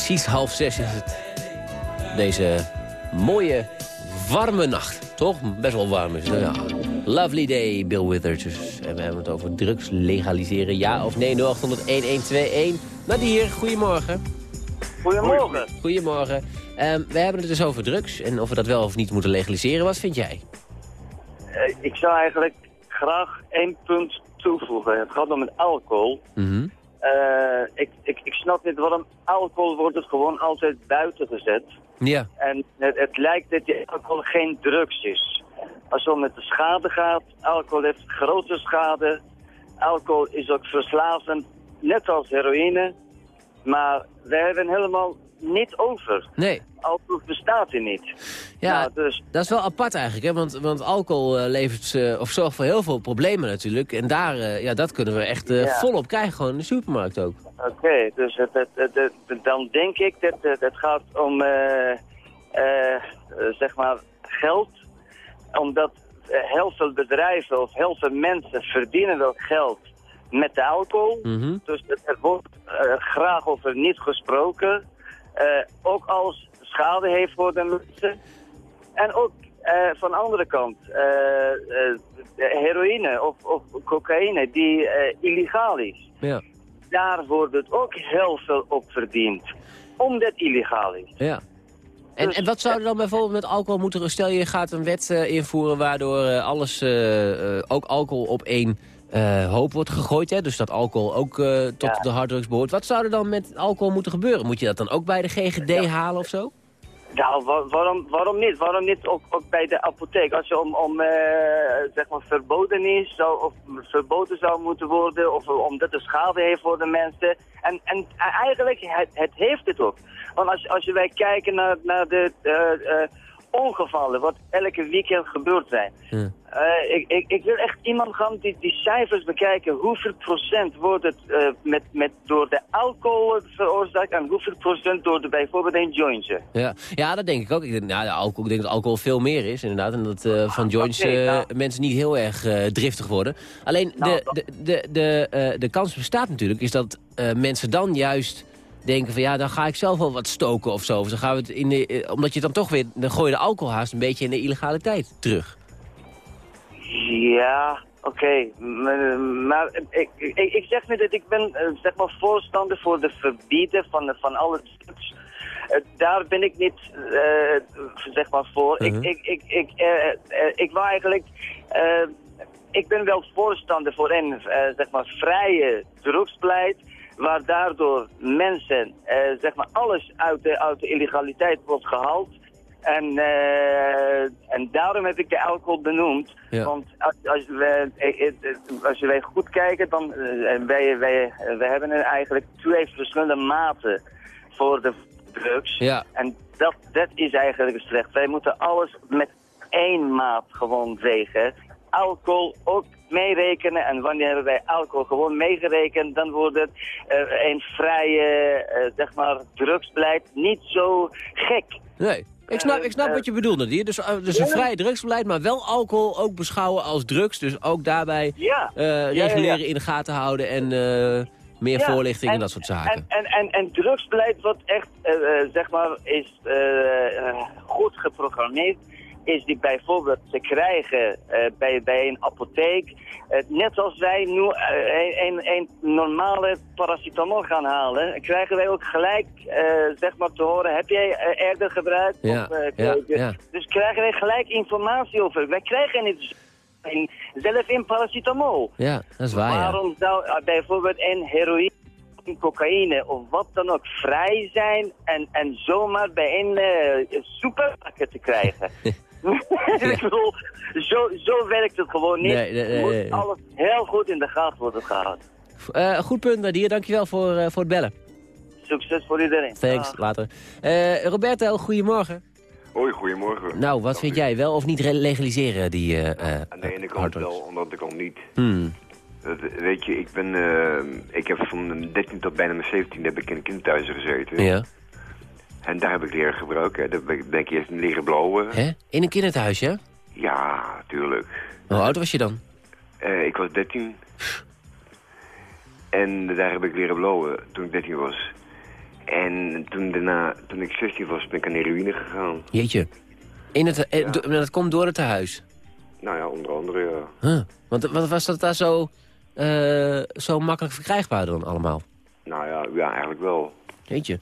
Precies half zes is het. Deze mooie, warme nacht. Toch? Best wel warm is het. Ja. Lovely day, Bill Withers. Dus, en we hebben het over drugs legaliseren. Ja of nee, 0800-1121. Nadir, goedemorgen. Goedemorgen. Goedemorgen. Ehm, we hebben het dus over drugs. En of we dat wel of niet moeten legaliseren. Wat vind jij? Eh, ik zou eigenlijk graag één punt toevoegen. Het gaat om het alcohol. Mhm. Eh, ik, ik, ik snap niet waarom alcohol wordt het gewoon altijd buiten gezet. Ja. En het, het lijkt dat die alcohol geen drugs is. Als het om met de schade gaat, alcohol heeft grote schade. Alcohol is ook verslavend, net als heroïne. Maar we hebben helemaal niet over. Nee. Alcohol bestaat er niet. Ja, Nou, dus dat is wel apart eigenlijk, hè? Want, want alcohol eh, levert, eh, of zorgt voor heel veel problemen natuurlijk. En daar, eh, ja, dat kunnen we echt Ja. volop krijgen, gewoon in de supermarkt ook. Oké, dus het, het, het, het- dan denk ik dat het, gaat om, zeg maar, geld. Omdat heel veel bedrijven of heel veel mensen verdienen wel geld met de alcohol. Mhm. Dus het- er wordt eh, graag over niet gesproken. Eh, ook als schade heeft voor de mensen. En ook eh, van de andere kant, eh, heroïne of, of cocaïne die illegaal is Ja. daar wordt het ook heel veel op verdiend. Omdat het illegaal is. Ja. En, en wat zou er dan bijvoorbeeld met alcohol moeten... Stel je gaat een wet invoeren waardoor alles, ook alcohol op één eh, hoop wordt gegooid. Hè? Dus dat alcohol ook eh, tot de harddrugs behoort. Wat zou er dan met alcohol moeten gebeuren? Moet je dat dan ook bij de GGD halen of zo? Nou, wa- waarom, waarom niet? Waarom niet ook, ook bij de apotheek? Als je om, om eh, zeg maar verboden is, zou, of verboden zou moeten worden, of omdat het schade heeft voor de mensen. En, en eigenlijk, het, het heeft het ook. Want als, als je wij kijken naar, naar de ongevallen, wat elke weekend gebeurd zijn. Eh, ik, ik, ik wil echt iemand gaan die, die cijfers bekijken. Hoeveel procent wordt het eh, met, met, door de alcohol veroorzaakt en hoeveel procent door de, bijvoorbeeld een jointje? Ja, ja dat denk ik ook. Ik denk, nou, de alcohol, ik denk dat alcohol veel meer is, inderdaad. En dat eh, van joints eh, nou. mensen niet heel erg eh, driftig worden. Alleen Nou, de, de, de, de, eh, de kans bestaat natuurlijk, is dat eh, mensen dan juist denken van... ja, dan ga ik zelf wel wat stoken of zo. Of dan gaan we het in de, eh, omdat je dan toch weer... dan gooi je de alcohol haast een beetje in de illegaliteit terug. Ja, oké. Maar ik, ik, ik zeg niet dat ik ben eh, zeg maar voorstander voor de verbieden van, van alle drugs. Eh, daar ben ik niet zeg maar voor. Ik, ik, ik, ik, eh, ik wou eigenlijk... ik ben wel voorstander voor een zeg maar vrije drugsbeleid waar daardoor mensen, eh, zeg maar, alles uit de, uit de illegaliteit wordt gehaald. En, eh, en daarom heb ik de alcohol benoemd. Ja. Want als, als, we, eh, eh, als je wij goed kijken, dan wij, wij, wij hebben er eigenlijk twee verschillende maten voor de drugs. Ja. En dat, dat is eigenlijk slecht. Wij moeten alles met één maat gewoon wegen. Alcohol ook meerekenen. En wanneer wij alcohol gewoon meegerekend, dan wordt het eh, een vrije, eh, zeg maar, drugsbeleid niet zo gek. Nee. Ik snap, ik snap Eh, wat je bedoelt, Nadir. Dus, dus een vrij drugsbeleid, maar wel alcohol ook beschouwen als drugs. Dus ook daarbij Ja. Ja, ja, reguleren in de gaten houden en meer Ja, voorlichting en, dat soort zaken. En, en, en, en drugsbeleid wat echt, zeg maar, is goed geprogrammeerd, is die bijvoorbeeld te krijgen eh, bij, bij een apotheek. Eh, net als wij nu eh, een, een, een normale paracetamol gaan halen, krijgen wij ook gelijk, zeg maar, te horen, heb jij eerder gebruikt? Ja, Of, ja, ja. Dus krijgen wij gelijk informatie over. Wij krijgen niet zelf in paracetamol. ja, dat is waar. Waarom zou bijvoorbeeld een heroïne, cocaïne of wat dan ook vrij zijn en, en zomaar bij een uh, supermarkt te krijgen? Ik bedoel, zo, zo werkt het gewoon niet. Nee, nee, nee, Moet nee, alles heel goed in de gaten worden gehouden. Eh, goed punt, Nadir. Dankjewel voor, eh, voor het bellen. Succes voor iedereen. Thanks, later. Eh, Roberto, goedemorgen. Hoi, goedemorgen. Nou, wat vind jij? Wel of niet re- legaliseren die eh eh, Aan de ene kant wel, de andere kant niet. Hmm. Dat, weet je, ik ben, ik heb van mijn 13 tot bijna mijn 17 heb ik in een gezeten. Ja. En daar heb ik leren gebruiken. Daar ben ik, eerst leren blowen. Hè? In een kinderthuis, ja? Ja, tuurlijk. Hoe oud was je dan? Eh, ik was 13. En daar heb ik leren blowen toen ik 13 was. En toen, daarna, toen ik 16 was, ben ik aan heroïne gegaan. Jeetje. In het, eh, dat komt door het tehuis. Nou ja, onder andere, ja. Huh. Want wat was dat daar zo, eh, zo makkelijk verkrijgbaar dan allemaal? Nou ja, ja eigenlijk wel. Jeetje.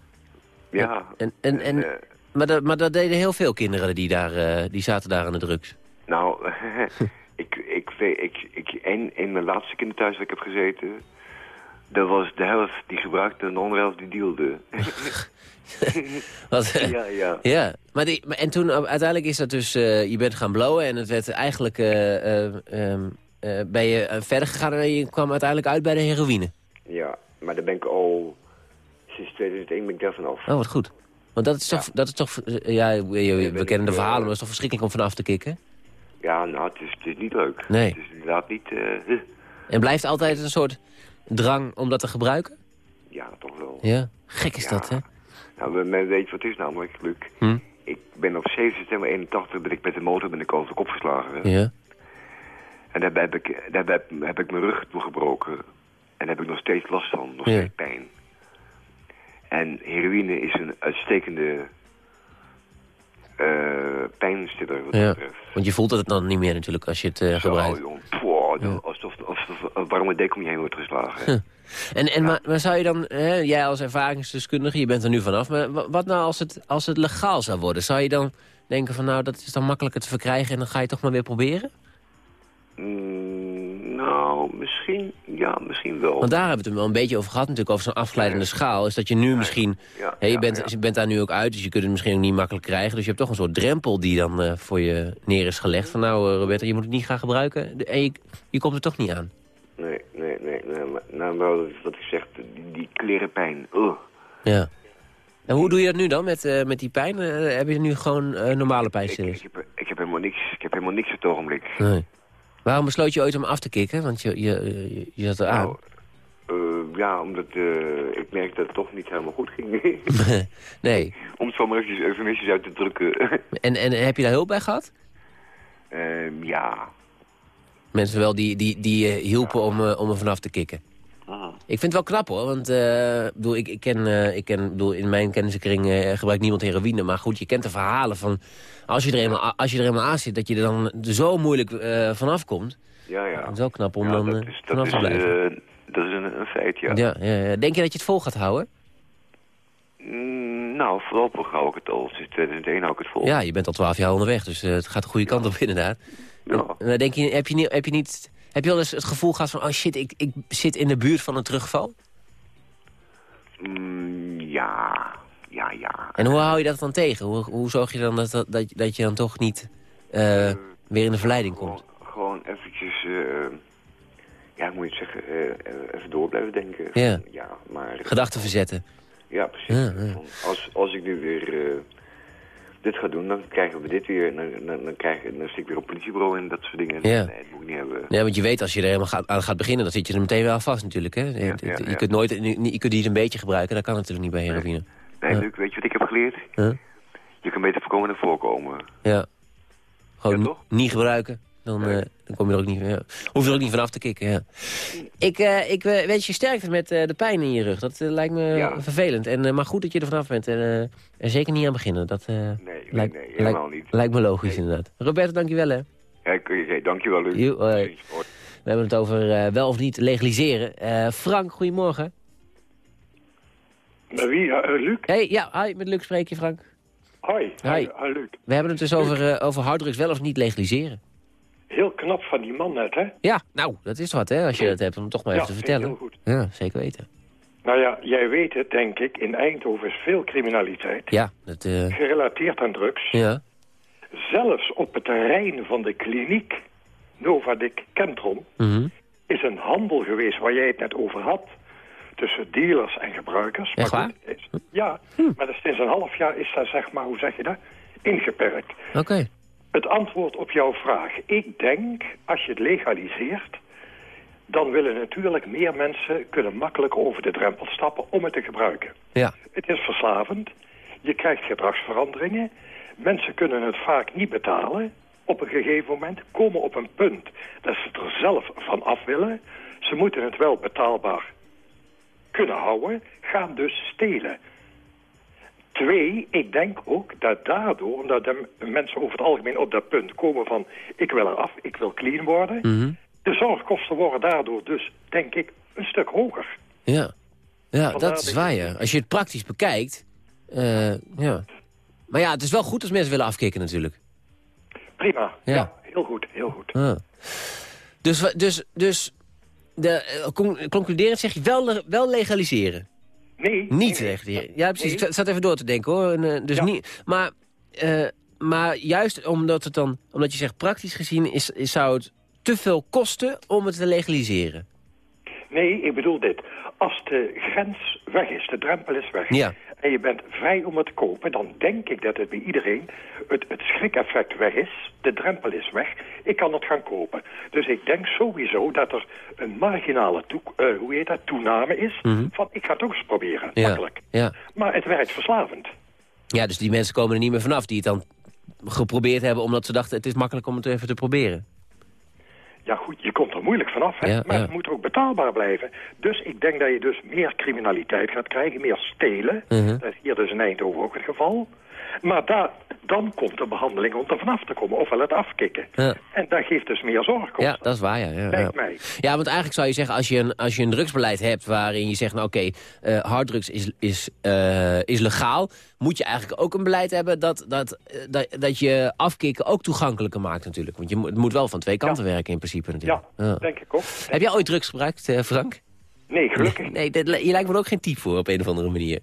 Ja. En, en, en, eh, maar, dat, maar dat deden heel veel kinderen die, daar, eh, die zaten daar aan de drugs. Nou, ik, ik ik, ik, in, in mijn laatste kinderthuis waar ik heb gezeten, dat was de helft die gebruikte en de andere helft die dealde. Wat, eh, ja, ja. ja. Maar die, maar, en toen uiteindelijk is dat dus, je bent gaan blowen en het werd eigenlijk, eh, eh, ehm, eh, ben je verder gegaan en je kwam uiteindelijk uit bij de heroïne. Ja, maar daar ben ik al, sinds 2001 ben ik daar vanaf. Oh, wat goed. Want dat is toch, dat is toch eh, ja, we, kennen de verhalen, maar het is toch verschrikkelijk om vanaf te kicken? Ja, nou, het is, het is niet leuk. Nee. Het is inderdaad niet, eh, En blijft altijd een soort drang om dat te gebruiken? ja, toch wel. Ja, gek is dat, hè? Nou, men weet wat het is namelijk, Luc. Hm? Ik ben op 7 september 81 ben ik met de motor ben ik over de kop geslagen. Ja. En daarbij heb ik, daarbij heb, heb ik mijn rug toegebroken. En daar heb ik nog steeds last van, nog Ja. steeds pijn. En heroïne is een uitstekende eh pijnstiller wat dat Ja, betreft. want je voelt het dan niet meer natuurlijk als je het eh, Zo, gebruikt. jong. Pwa, alsof, alsof een warme dek om je heen wordt geslagen. Huh. En, en maar, maar zou je dan, hè, jij als ervaringsdeskundige, je bent er nu vanaf, maar wa- wat nou als het, als het legaal zou worden? Zou je dan denken van nou, dat is dan makkelijker te verkrijgen en dan ga je toch maar weer proberen? Mm, nou, misschien, ja, misschien wel. Want daar hebben we het wel een beetje over gehad natuurlijk, over zo'n afglijdende schaal. Is dat je nu misschien, Ja, hè, je, bent, je bent daar nu ook uit, dus je kunt het misschien ook niet makkelijk krijgen. Dus je hebt toch een soort drempel die dan eh, voor je neer is gelegd. Van nou eh, Roberta, je moet het niet gaan gebruiken De- en je, je komt er toch niet aan. Nee, nee, nee, nee. Maar, nou, wat- ik zeg, die, die klerenpijn. Ugh. Ja. En hoe doe je dat nu dan met, eh, met die pijn? Heb je nu gewoon normale pijnstillers? Ik heb, ik heb helemaal niks, ik heb helemaal niks op het ogenblik. Nee. Waarom besloot je ooit om af te kicken? Want je, je, je, je zat eraan. Nou, eh, ja, omdat eh, ik merkte dat het toch niet helemaal goed ging. nee. Om het zo maar eufemistisch uit te drukken. En, en heb je daar hulp bij gehad? Ehm, ja. Mensen wel die, die, die je hielpen om, eh, om er vanaf te kicken. Ik vind het wel knap hoor, want eh, ik bedoel, ik, ik ken, eh, ik ken, bedoel, in mijn kennissenkring eh, gebruikt niemand heroïne. Maar goed, je kent de verhalen van als je er eenmaal, als je er eenmaal aan zit, dat je er dan zo moeilijk vanaf komt. Ja, ja. Het is wel knap om Ja, dan dat is, dat vanaf is, te blijven. dat is een, een feit, ja. ja. Ja, ja. Denk je dat je het vol gaat houden? Mm, nou, voorlopig hou ik het al. Sinds 2001 hou ik het vol. Ja, je bent al twaalf jaar onderweg, dus het gaat de goede kant op inderdaad. En, maar denk je, heb, je niet, heb je niet... Heb je wel eens het gevoel gehad van, oh shit, ik, ik zit in de buurt van een terugval? Mm, ja, ja, ja. En hoe hou je dat dan tegen? Hoe, hoe zorg je dan dat, dat, dat, dat je dan toch niet eh, weer in de verleiding komt? Gewoon eventjes, eh, ja, hoe moet je het zeggen, eh, even door blijven denken. Ja. Ja, maar... Gedachten verzetten. Ja, precies. Ja, ja. Als, als ik nu weer eh, dit ga doen, dan krijgen we dit weer. Dan, dan, dan, krijg, dan zit ik weer op politiebureau en dat soort dingen. Ja. Nee, dat moet ik niet hebben. Ja, want je weet als je er helemaal gaat, aan gaat beginnen, dan zit je er meteen wel vast natuurlijk. Hè? je, ja, je ja. kunt nooit, je, kunt niet een beetje gebruiken, dat kan natuurlijk niet bij heroïne. Nee, Ja. Luc, weet je wat ik heb geleerd? Huh? Je kan beter voorkomen dan voorkomen. Ja. Gewoon ni- niet gebruiken, dan, eh, dan kom je er ook niet, ja. hoef je er ook niet vanaf te kicken. Ja. Ik, eh, ik eh, wens je sterkte met eh, de pijn in je rug. Dat lijkt me vervelend. En, maar goed dat je er vanaf bent. En er zeker niet aan beginnen. Dat eh, lijkt, nee, helemaal lijkt- niet. lijkt me logisch inderdaad. Roberto, dankjewel hè. Ja, ik- oké, dankjewel, Luc. We hebben het over eh, wel of niet legaliseren. Eh, Frank, goedemorgen. Met wie? Luc? Hey, ja, hi, met Luc spreek je Frank. Hoi. Hi. Hi, Luc. We hebben het dus over, over harddrugs wel of niet legaliseren. Heel knap van die man net, hè? Ja, nou, dat is wat hè, als je dat hebt, om het toch maar Ja, even te vertellen. heel goed. Ja, zeker weten. Nou ja, jij weet het, denk ik. In Eindhoven is veel criminaliteit. Ja, dat, eh, Gerelateerd aan drugs. ja. Zelfs op het terrein van de kliniek Novadik Kentron... Mhm. is een handel geweest waar jij het net over had... tussen dealers en gebruikers. Echt Maar waar? goed, is- ja, maar dat is sinds een half jaar is dat, zeg maar, hoe zeg je dat, ingeperkt. Oké. Het antwoord op jouw vraag. Ik denk, als je het legaliseert... dan willen natuurlijk meer mensen kunnen makkelijk over de drempel stappen om het te gebruiken. Ja. Het is verslavend. Je krijgt gedragsveranderingen. Mensen kunnen het vaak niet betalen. Op een gegeven moment komen op een punt dat ze het er zelf van af willen. Ze moeten het wel betaalbaar kunnen houden. Gaan dus stelen. Twee, ik denk ook dat daardoor, omdat de mensen over het algemeen op dat punt komen van... ik wil eraf, ik wil clean worden. Mhm. De zorgkosten worden daardoor dus, denk ik, een stuk hoger. Ja, ja Vandaar dat is waar, ja. Als je het praktisch bekijkt, eh, ja. Maar ja, het is wel goed als mensen willen afkicken natuurlijk. Prima, Ja. heel goed, heel goed. Ah. Dus, dus, dus de, eh, con- concluderend zeg je wel, wel legaliseren. Nee. Niet legaliseren. Ja, precies. Ik zat- even door te denken hoor. En, eh, dus niet, maar, eh, maar juist omdat, het dan, omdat je zegt praktisch gezien is, is, zou het te veel kosten om het te legaliseren. Nee, ik bedoel dit. Als de grens weg is, de drempel is weg... Ja. En je bent vrij om het te kopen... dan denk ik dat het bij iedereen het, het schrikeffect weg is. De drempel is weg. Ik kan het gaan kopen. Dus ik denk sowieso dat er een marginale toe, eh, hoe heet dat, toename is... van ik ga het ook eens proberen, Ja. makkelijk. Ja. Maar het werkt verslavend. ja, dus die mensen komen er niet meer vanaf die het dan geprobeerd hebben... omdat ze dachten het is makkelijk om het even te proberen. Ja goed, je komt er moeilijk vanaf, hè? Ja, maar ja. het moet ook betaalbaar blijven. Dus ik denk dat je dus meer criminaliteit gaat krijgen, meer stelen. Mhm. Dat is hier dus in Eindhoven ook het geval. Maar daar, dan komt de behandeling om er vanaf te komen, ofwel het afkicken. Ja. En dat geeft dus meer zorgkosten. Ja, dat is waar, ja. ja, ja. Mij. Ja, want eigenlijk zou je zeggen, als je een, als je een drugsbeleid hebt... waarin je zegt, nou oké, eh, harddrugs is, is, eh, is legaal... moet je eigenlijk ook een beleid hebben dat, dat, eh, dat, dat je afkicken ook toegankelijker maakt natuurlijk. Want je, moet- het moet wel van twee kanten werken in principe natuurlijk. Ja, denk ik ook. Heb jij ooit drugs gebruikt, Frank? Nee, gelukkig. Nee, je lijkt me er ook geen type voor op een of andere manier.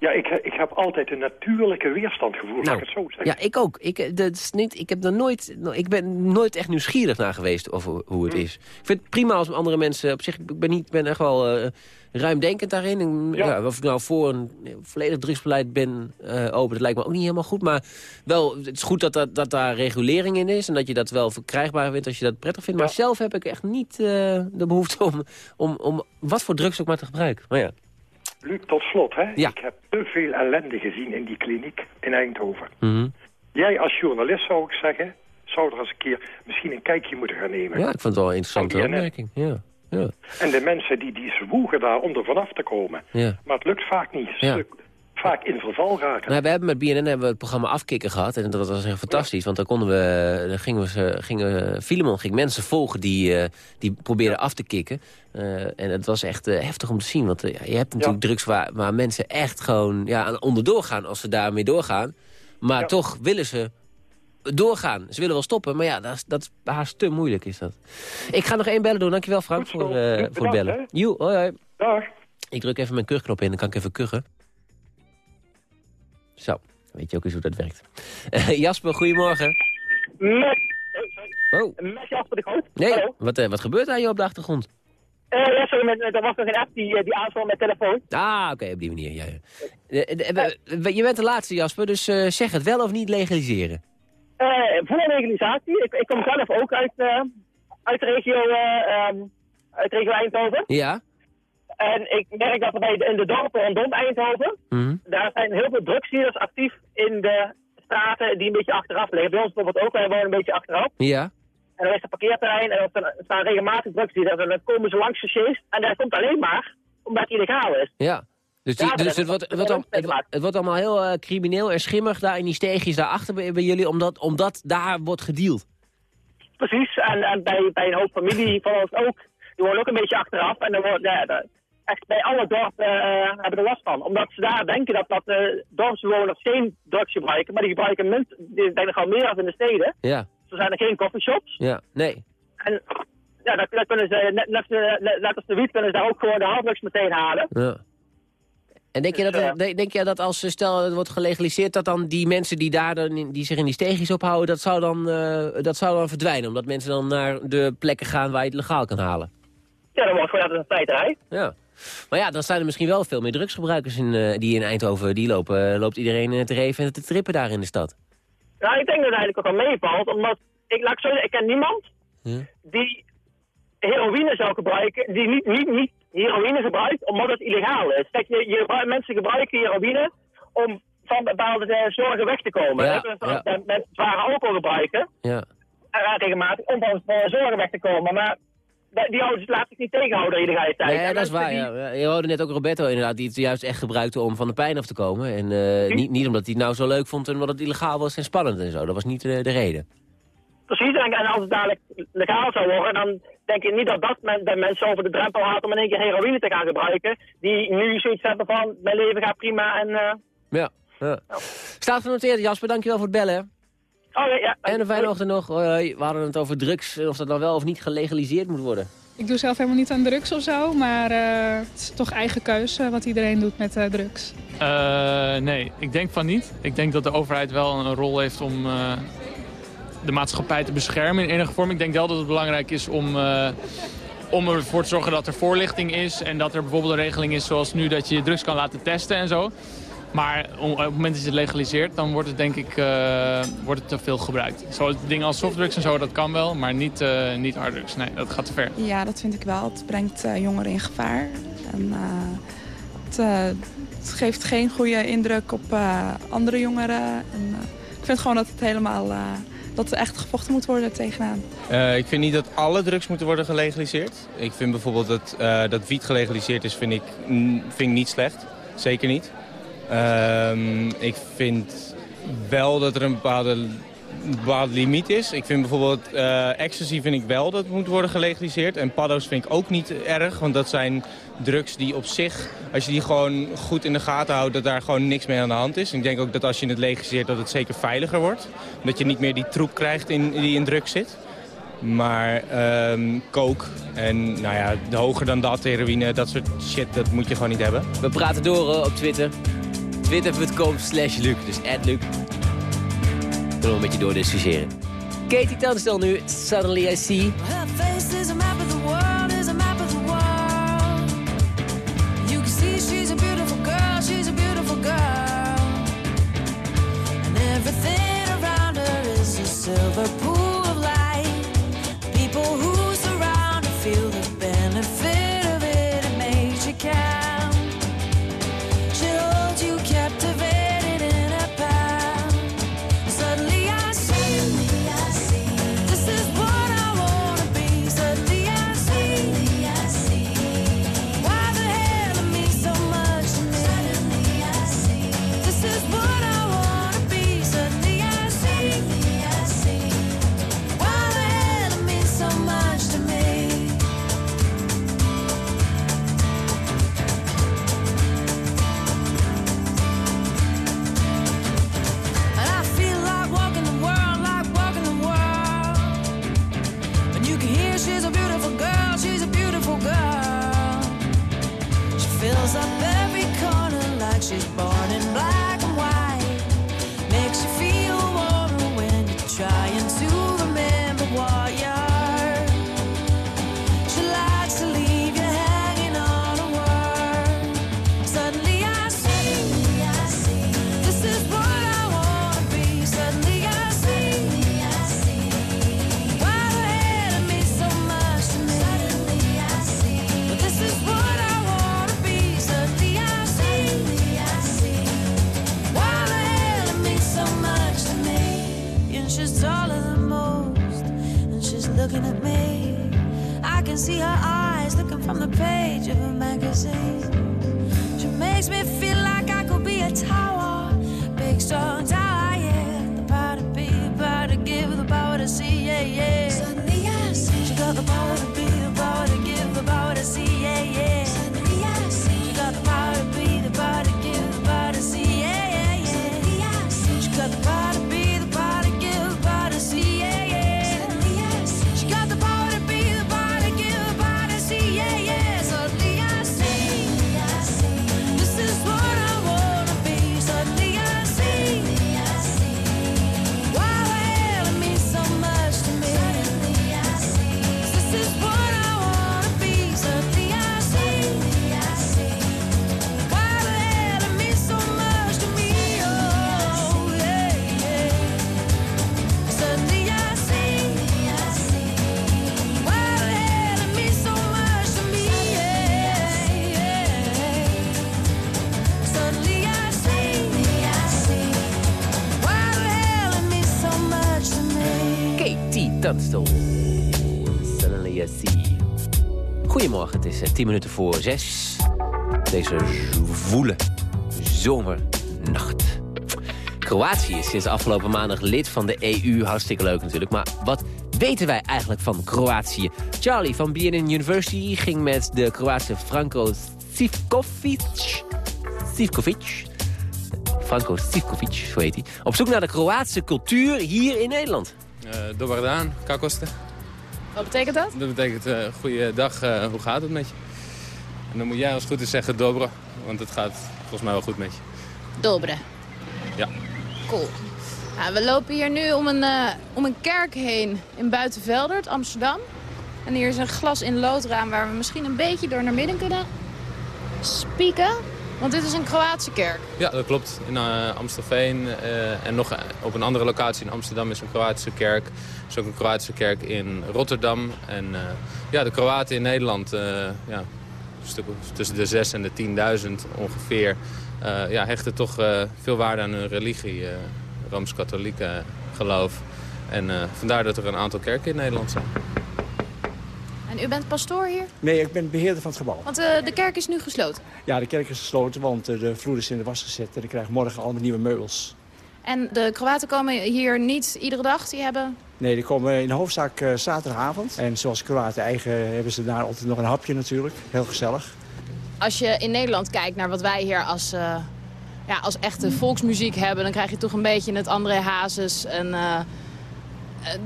Ja, ik, ik heb altijd een natuurlijke weerstand gevoeld, laat ik het zo zeggen. Ja, ik ook. Ik, eh, dat is niet, ik, heb er nooit, no- ik ben nooit echt nieuwsgierig naar geweest over hoe het is. Ik vind het prima als andere mensen... Op zich, ik ben, niet, ben echt wel eh, ruimdenkend daarin. En, ja. of ik nou voor een volledig drugsbeleid ben eh, open, dat lijkt me ook niet helemaal goed. Maar wel, het is goed dat, dat, dat daar regulering in is... en dat je dat wel verkrijgbaar vindt als je dat prettig vindt. Maar zelf heb ik echt niet eh, de behoefte om, om, om wat voor drugs ook maar te gebruiken. Maar ja. Luc, tot slot, hè? Ja. Ik heb te veel ellende gezien in die kliniek in Eindhoven. Mhm. Jij als journalist zou ik zeggen, zou er eens een keer misschien een kijkje moeten gaan nemen. ja, ik vond het wel een interessante opmerking. Ja. Ja. En de mensen die, die zwoegen daar om er vanaf te komen. Ja. Maar het lukt vaak niet. Ja. Vaak in verval raken. Nou, we hebben met BNN hebben we het programma Afkikken gehad. En dat was echt fantastisch. Want dan konden we, dan gingen we, gingen, Filemon ging mensen volgen die, eh, die probeerden af te kicken. Eh, en het was echt eh, heftig om te zien. Want je hebt natuurlijk drugs waar, waar mensen echt gewoon ja, aan onderdoor gaan als ze daarmee doorgaan. Maar toch willen ze doorgaan. Ze willen wel stoppen, maar ja, dat is, dat is haast te moeilijk is dat. Ik ga nog één bellen doen. Dankjewel Frank voor, voor het bellen. Joe, hoi hoi. Dag. Ik druk even mijn kuchknop in, dan kan ik even kuchen. Zo, weet je ook eens hoe dat werkt. Eh, Jasper, goedemorgen. Met, Oh. met Jasper de Groot. Nee, Hallo. wat, eh, wat gebeurt daar hier op de achtergrond? Eh, ja, sorry, met, er was nog een app die, eh, die aanstond met telefoon. Ah, oké, op die manier. Ja, je bent de laatste, Jasper, dus zeg het wel of niet legaliseren. Voor een legalisatie. Ik, ik kom zelf ook uit, uit de regio, eh, ehm, uit de regio Eindhoven. Ja? En ik merk dat er bij de, in de dorpen rondom Eindhoven, Mhm. daar zijn heel veel drugsdealers actief in de straten die een beetje achteraf liggen. Bij ons bijvoorbeeld ook, wij wonen een beetje achteraf. Ja? En dan is een parkeerterrein en er staan- er regelmatig drugsdealers en dan komen ze langs de sjees. En dat komt alleen maar omdat het illegaal is. Ja. Dus, die, Ja, dus het, wordt, het, wordt al- het, wordt- het wordt allemaal heel eh, crimineel en schimmig daar in die steegjes daarachter bij, bij jullie, omdat, omdat daar wordt gedeeld. Precies, en, en bij, bij een hoop familie van ons ook. Die wonen ook een beetje achteraf. En dan wordt, ja, echt bij alle dorpen eh, hebben er last van. Omdat ze daar denken dat, dat de dorpsbewoners geen drugs gebruiken. Maar die gebruiken minst, die zijn nogal meer dan in de steden. Ja, Zo zijn er geen coffeeshops. ja, nee. En ja, dan kunnen ze, net, net, net- net als de wiet, kunnen ze daar ook gewoon de harddrugs meteen halen. Ja. En denk je, dat, eh, denk je dat als, eh, stel het wordt gelegaliseerd... dat dan die mensen die, daar dan die zich in die steegjes ophouden... Dat zou, dan, eh, dat zou dan verdwijnen? Omdat mensen dan naar de plekken gaan waar je het legaal kan halen? Ja, dan wordt gewoon dat een feiterij. Ja. Maar ja, dan zijn er misschien wel veel meer drugsgebruikers in, eh, die in Eindhoven... die lopen, loopt iedereen eh, te reven en te trippen daar in de stad. Nou, ik denk dat het eigenlijk ook wel meevalt. Omdat, ik, laat ik zo zeggen, ik ken niemand Ja. die heroïne zou gebruiken, die niet, niet, niet heroïne gebruikt omdat het illegaal is. Kijk, je, je, mensen gebruiken heroïne om van bepaalde eh, zorgen weg te komen. Ja. Dus ja. eh, mensen zware alcohol gebruiken, Ja. eh, regelmatig, om van eh, zorgen weg te komen. Maar die ouders laten zich niet tegenhouden de hele tijd. Nee, En dat is waar. die- Ja. Je hoorde net ook Roberto inderdaad, die het juist echt gebruikte om van de pijn af te komen. En eh, niet, niet omdat hij het nou zo leuk vond en omdat het illegaal was en spannend en zo. Dat was niet de, de reden. Precies, en, en als het dadelijk legaal zou worden, dan denk ik niet dat dat men, de mensen over de drempel haalt om in één keer heroïne te gaan gebruiken. Die nu zoiets hebben van, mijn leven gaat prima en... eh, Ja. ja. Staat genoteerd, Jasper. Dankjewel voor het bellen. Oké, ja. En een fijne ochtend nog. Eh, we hadden het over drugs, of dat nou wel of niet gelegaliseerd moet worden. Ik doe zelf helemaal niet aan drugs of zo, maar eh, het is toch eigen keuze wat iedereen doet met eh, drugs. Eh, nee, ik denk van niet. Ik denk dat de overheid wel een rol heeft om eh, de maatschappij te beschermen in enige vorm. Ik denk wel dat het belangrijk is om, eh, om ervoor te zorgen dat er voorlichting is. En dat er bijvoorbeeld een regeling is zoals nu dat je drugs kan laten testen en zo. Maar op het moment dat je het legaliseert, dan wordt het denk ik eh, wordt het te veel gebruikt. Zo, dingen als softdrugs en zo, dat kan wel, maar niet, eh niet harddrugs. Nee, dat gaat te ver. Ja, dat vind ik wel. Het brengt eh, jongeren in gevaar. En, eh, het, eh, het geeft geen goede indruk op eh, andere jongeren. En, eh, ik vind gewoon dat het helemaal... eh, dat er echt gevochten moet worden tegenaan. Eh, ik vind niet dat alle drugs moeten worden gelegaliseerd. Ik vind bijvoorbeeld dat, eh, dat wiet gelegaliseerd is, vind ik, mm, vind ik niet slecht. Zeker niet. Ehm, ik vind wel dat er een bepaalde, bepaalde limiet is. Ik vind bijvoorbeeld eh, ecstasy vind ik wel dat moet worden gelegaliseerd. En paddo's vind ik ook niet erg, want dat zijn drugs die op zich, als je die gewoon goed in de gaten houdt, dat daar gewoon niks mee aan de hand is. Ik denk ook dat als je het legaliseert, dat het zeker veiliger wordt. Dat je niet meer die troep krijgt in, die in drugs zit. Maar ehm coke en nou ja, hoger dan dat, heroïne, dat soort shit, dat moet je gewoon niet hebben. We praten door op Twitter. Twitter.com slash Luc, dus Luc. Kunnen een beetje doordiscussiëren. Katie nu, Suddenly I See. Her 10 minuten voor 6. Deze zwoele zomernacht. Kroatië is sinds afgelopen maandag lid van de EU. Hartstikke leuk natuurlijk. Maar wat weten wij eigenlijk van Kroatië? Charlie van BNN University ging met de Kroatische Franco Sivkovic... Sivkovic... Franco Sivkovic, zo heet hij. Op zoek naar de Kroatische cultuur hier in Nederland. Uh, dobar dan, kako ste? Wat betekent dat? Dat betekent uh, goeiedag, uh, hoe gaat het met je? En dan moet jij als het goed is zeggen dobro, want het gaat volgens mij wel goed met je. Dobre. Ja. Cool. Nou, we lopen hier nu om een, uh, om een kerk heen in Buitenveldert, Amsterdam. En hier is een glas in loodraam waar we misschien een beetje door naar midden kunnen spieken. Want dit is een Kroatische kerk. Ja, dat klopt. In uh, Amstelveen uh, en nog op een andere locatie in Amsterdam is een Kroatische kerk. Er is ook een Kroatische kerk in Rotterdam. En ja, de Kroaten in Nederland, ja, tussen de 6 en de 10.000 ongeveer... ja, hechten toch veel waarde aan hun religie, Rooms-Katholieke geloof. En vandaar dat er een aantal kerken in Nederland zijn. En u bent pastoor hier? Nee, ik ben beheerder van het gebouw. Want uh, de kerk is nu gesloten? Ja, de kerk is gesloten, want uh, de vloer is in de was gezet. En ik krijg morgen allemaal nieuwe meubels. En de Kroaten komen hier niet iedere dag? Die hebben... Nee, die komen in de hoofdzaak uh, zaterdagavond. En zoals Kroaten eigen hebben ze daar altijd nog een hapje natuurlijk. Heel gezellig. Als je in Nederland kijkt naar wat wij hier als, ja, als echte volksmuziek hebben... dan krijg je toch een beetje het André Hazes en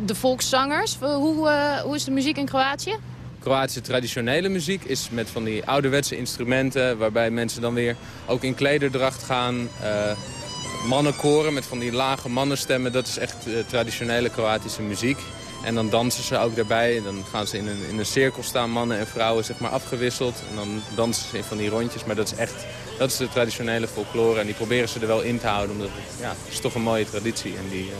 de volkszangers. Hoe, hoe is de muziek in Kroatië? Kroatische traditionele muziek is met van die ouderwetse instrumenten... waarbij mensen dan weer ook in klederdracht gaan. Mannenkoren met van die lage mannenstemmen. Dat is echt uh, traditionele Kroatische muziek. En dan dansen ze ook daarbij. Dan gaan ze in een, in een cirkel staan, mannen en vrouwen, zeg maar afgewisseld. En dan dansen ze in van die rondjes. Maar dat is echt dat is de traditionele folklore. En die proberen ze er wel in te houden. Omdat het, ja, het is toch een mooie traditie. En die, uh,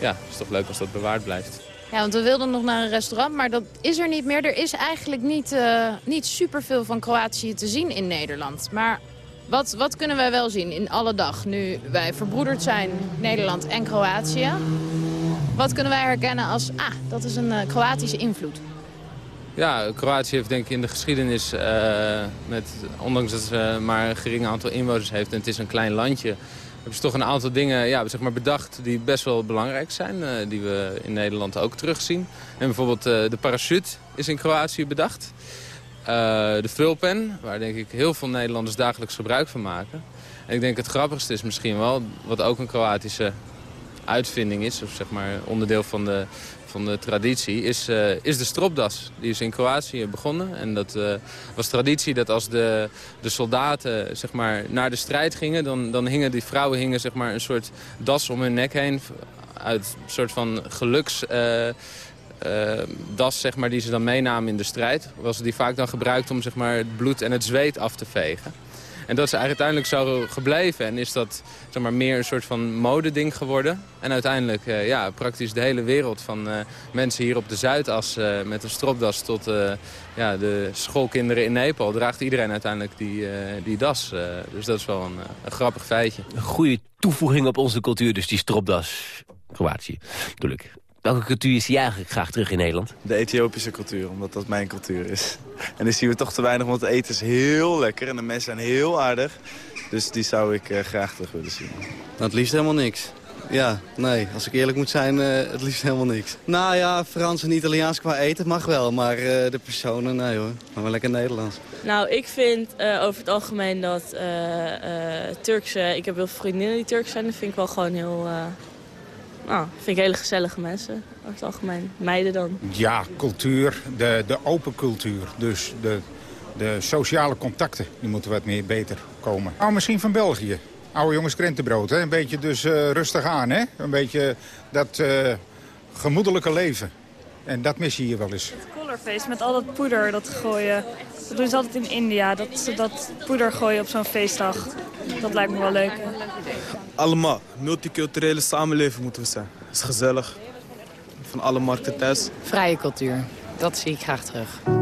ja, het is toch leuk als dat bewaard blijft. Ja, want we wilden nog naar een restaurant, maar dat is er niet meer. Er is eigenlijk niet, uh, niet superveel van Kroatië te zien in Nederland. Maar wat, wat kunnen wij wel zien in alle dag, nu wij verbroederd zijn, Nederland en Kroatië? Wat kunnen wij herkennen als, ah, dat is een uh, Kroatische invloed? Ja, Kroatië heeft denk ik in de geschiedenis, uh, met, ondanks dat ze maar een gering aantal inwoners heeft... en het is een klein landje, hebben ze toch een aantal dingen ja, zeg maar bedacht die best wel belangrijk zijn. Uh, die we in Nederland ook terugzien. En bijvoorbeeld de parachute is in Kroatië bedacht. Uh, de vulpen, waar denk ik heel veel Nederlanders dagelijks gebruik van maken. En ik denk het grappigste is misschien wel, wat ook een Kroatische uitvinding is... of zeg maar onderdeel van de, van de traditie, is, uh, is de stropdas. Die is in Kroatië begonnen. En dat uh, was traditie dat als de, de soldaten zeg maar, naar de strijd gingen... dan, dan hingen die vrouwen hingen, zeg maar, een soort das om hun nek heen... uit een soort van geluks... das zeg maar, die ze dan meenamen in de strijd. Was die vaak dan gebruikt om zeg maar, het bloed en het zweet af te vegen. En dat is uiteindelijk zo gebleven. En is dat zeg maar, meer een soort van modeding geworden. En uiteindelijk uh, ja, praktisch de hele wereld van uh, mensen hier op de Zuidas... Met een stropdas tot ja, de schoolkinderen in Nepal... draagt iedereen uiteindelijk die, die das. dus dat is wel een, een grappig feitje. Een goede toevoeging op onze cultuur, dus die stropdas. Kroatië, bedoel ik. Welke cultuur zie je eigenlijk graag terug in Nederland? De Ethiopische cultuur, omdat dat mijn cultuur is. En die zien we toch te weinig, want het eten is heel lekker en de mensen zijn heel aardig. Dus die zou ik uh, graag terug willen zien. Nou, het liefst helemaal niks. Ja, nee, als ik eerlijk moet zijn, uh, het liefst helemaal niks. Nou ja, Frans en Italiaans qua eten mag wel, maar uh, de personen, nee hoor. Maar wel lekker Nederlands. Nou, ik vind over het algemeen dat Turkse... Ik heb heel veel vriendinnen die Turks zijn, dat vind ik wel gewoon heel... Nou, vind ik hele gezellige mensen, over het algemeen. Meiden dan. Ja, cultuur, de, de open cultuur. Dus de, de sociale contacten, die moeten wat meer beter komen. Nou, misschien van België. Oude jongens krentenbrood, hè? Een beetje dus uh, rustig aan, hè? Een beetje dat uh, gemoedelijke leven. En dat mis je hier wel eens. Het colorfeest met al dat poeder dat gooien. Dat doen ze altijd in India. Dat ze dat poeder gooien op zo'n feestdag. Dat lijkt me wel leuk. Allemaal. Multiculturele samenleving moeten we zijn. Het is gezellig. Van alle markten thuis. Vrije cultuur. Dat zie ik graag terug.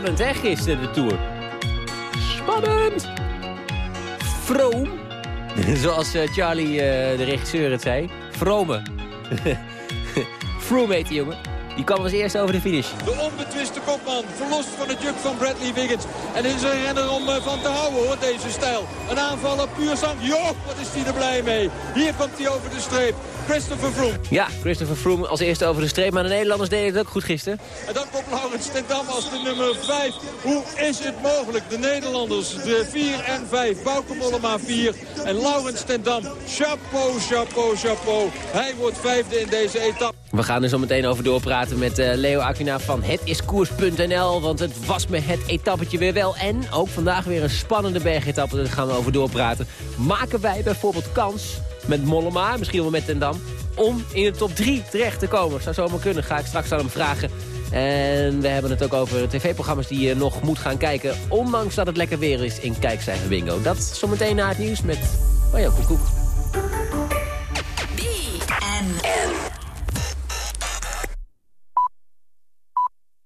Spannend hè, gisteren de Tour. Spannend! Vroom, zoals eh, Charlie, eh, de regisseur, het zei. Vrome. Froome heet die jongen. Die kwam als eerste over de finish. De onbetwiste kopman, verlost van het juk van Bradley Wiggins. En is een renner om van te houden hoor, deze stijl. Een aanvaller puur zang. Joh, wat is hij er blij mee. Hier komt hij over de streep. Christopher Froome. Ja, Christopher Froome als eerste over de streep. Maar de Nederlanders deden het ook goed gisteren. En dan komt Laurens ten Dam als de nummer 5. Hoe is het mogelijk? De Nederlanders, de 4 en 5. Bauke Mollema 4 en Laurens ten Dam. Chapeau, chapeau, chapeau. Hij wordt vijfde in deze etappe. We gaan er zo meteen over doorpraten met eh, Leo Aquina van hetiskoers.nl. Want het was me het etappetje weer wel. En ook vandaag weer een spannende bergetappe. Daar gaan we over doorpraten. Maken wij bijvoorbeeld kans met Mollema, misschien wel met Ten Dam, om in de top 3 terecht te komen. Zou zomaar kunnen, ga ik straks aan hem vragen. En we hebben het ook over tv-programma's die je nog moet gaan kijken... ondanks dat het lekker weer is in Kijkcijfer Bingo. Dat zometeen na het nieuws met Marjan Koek.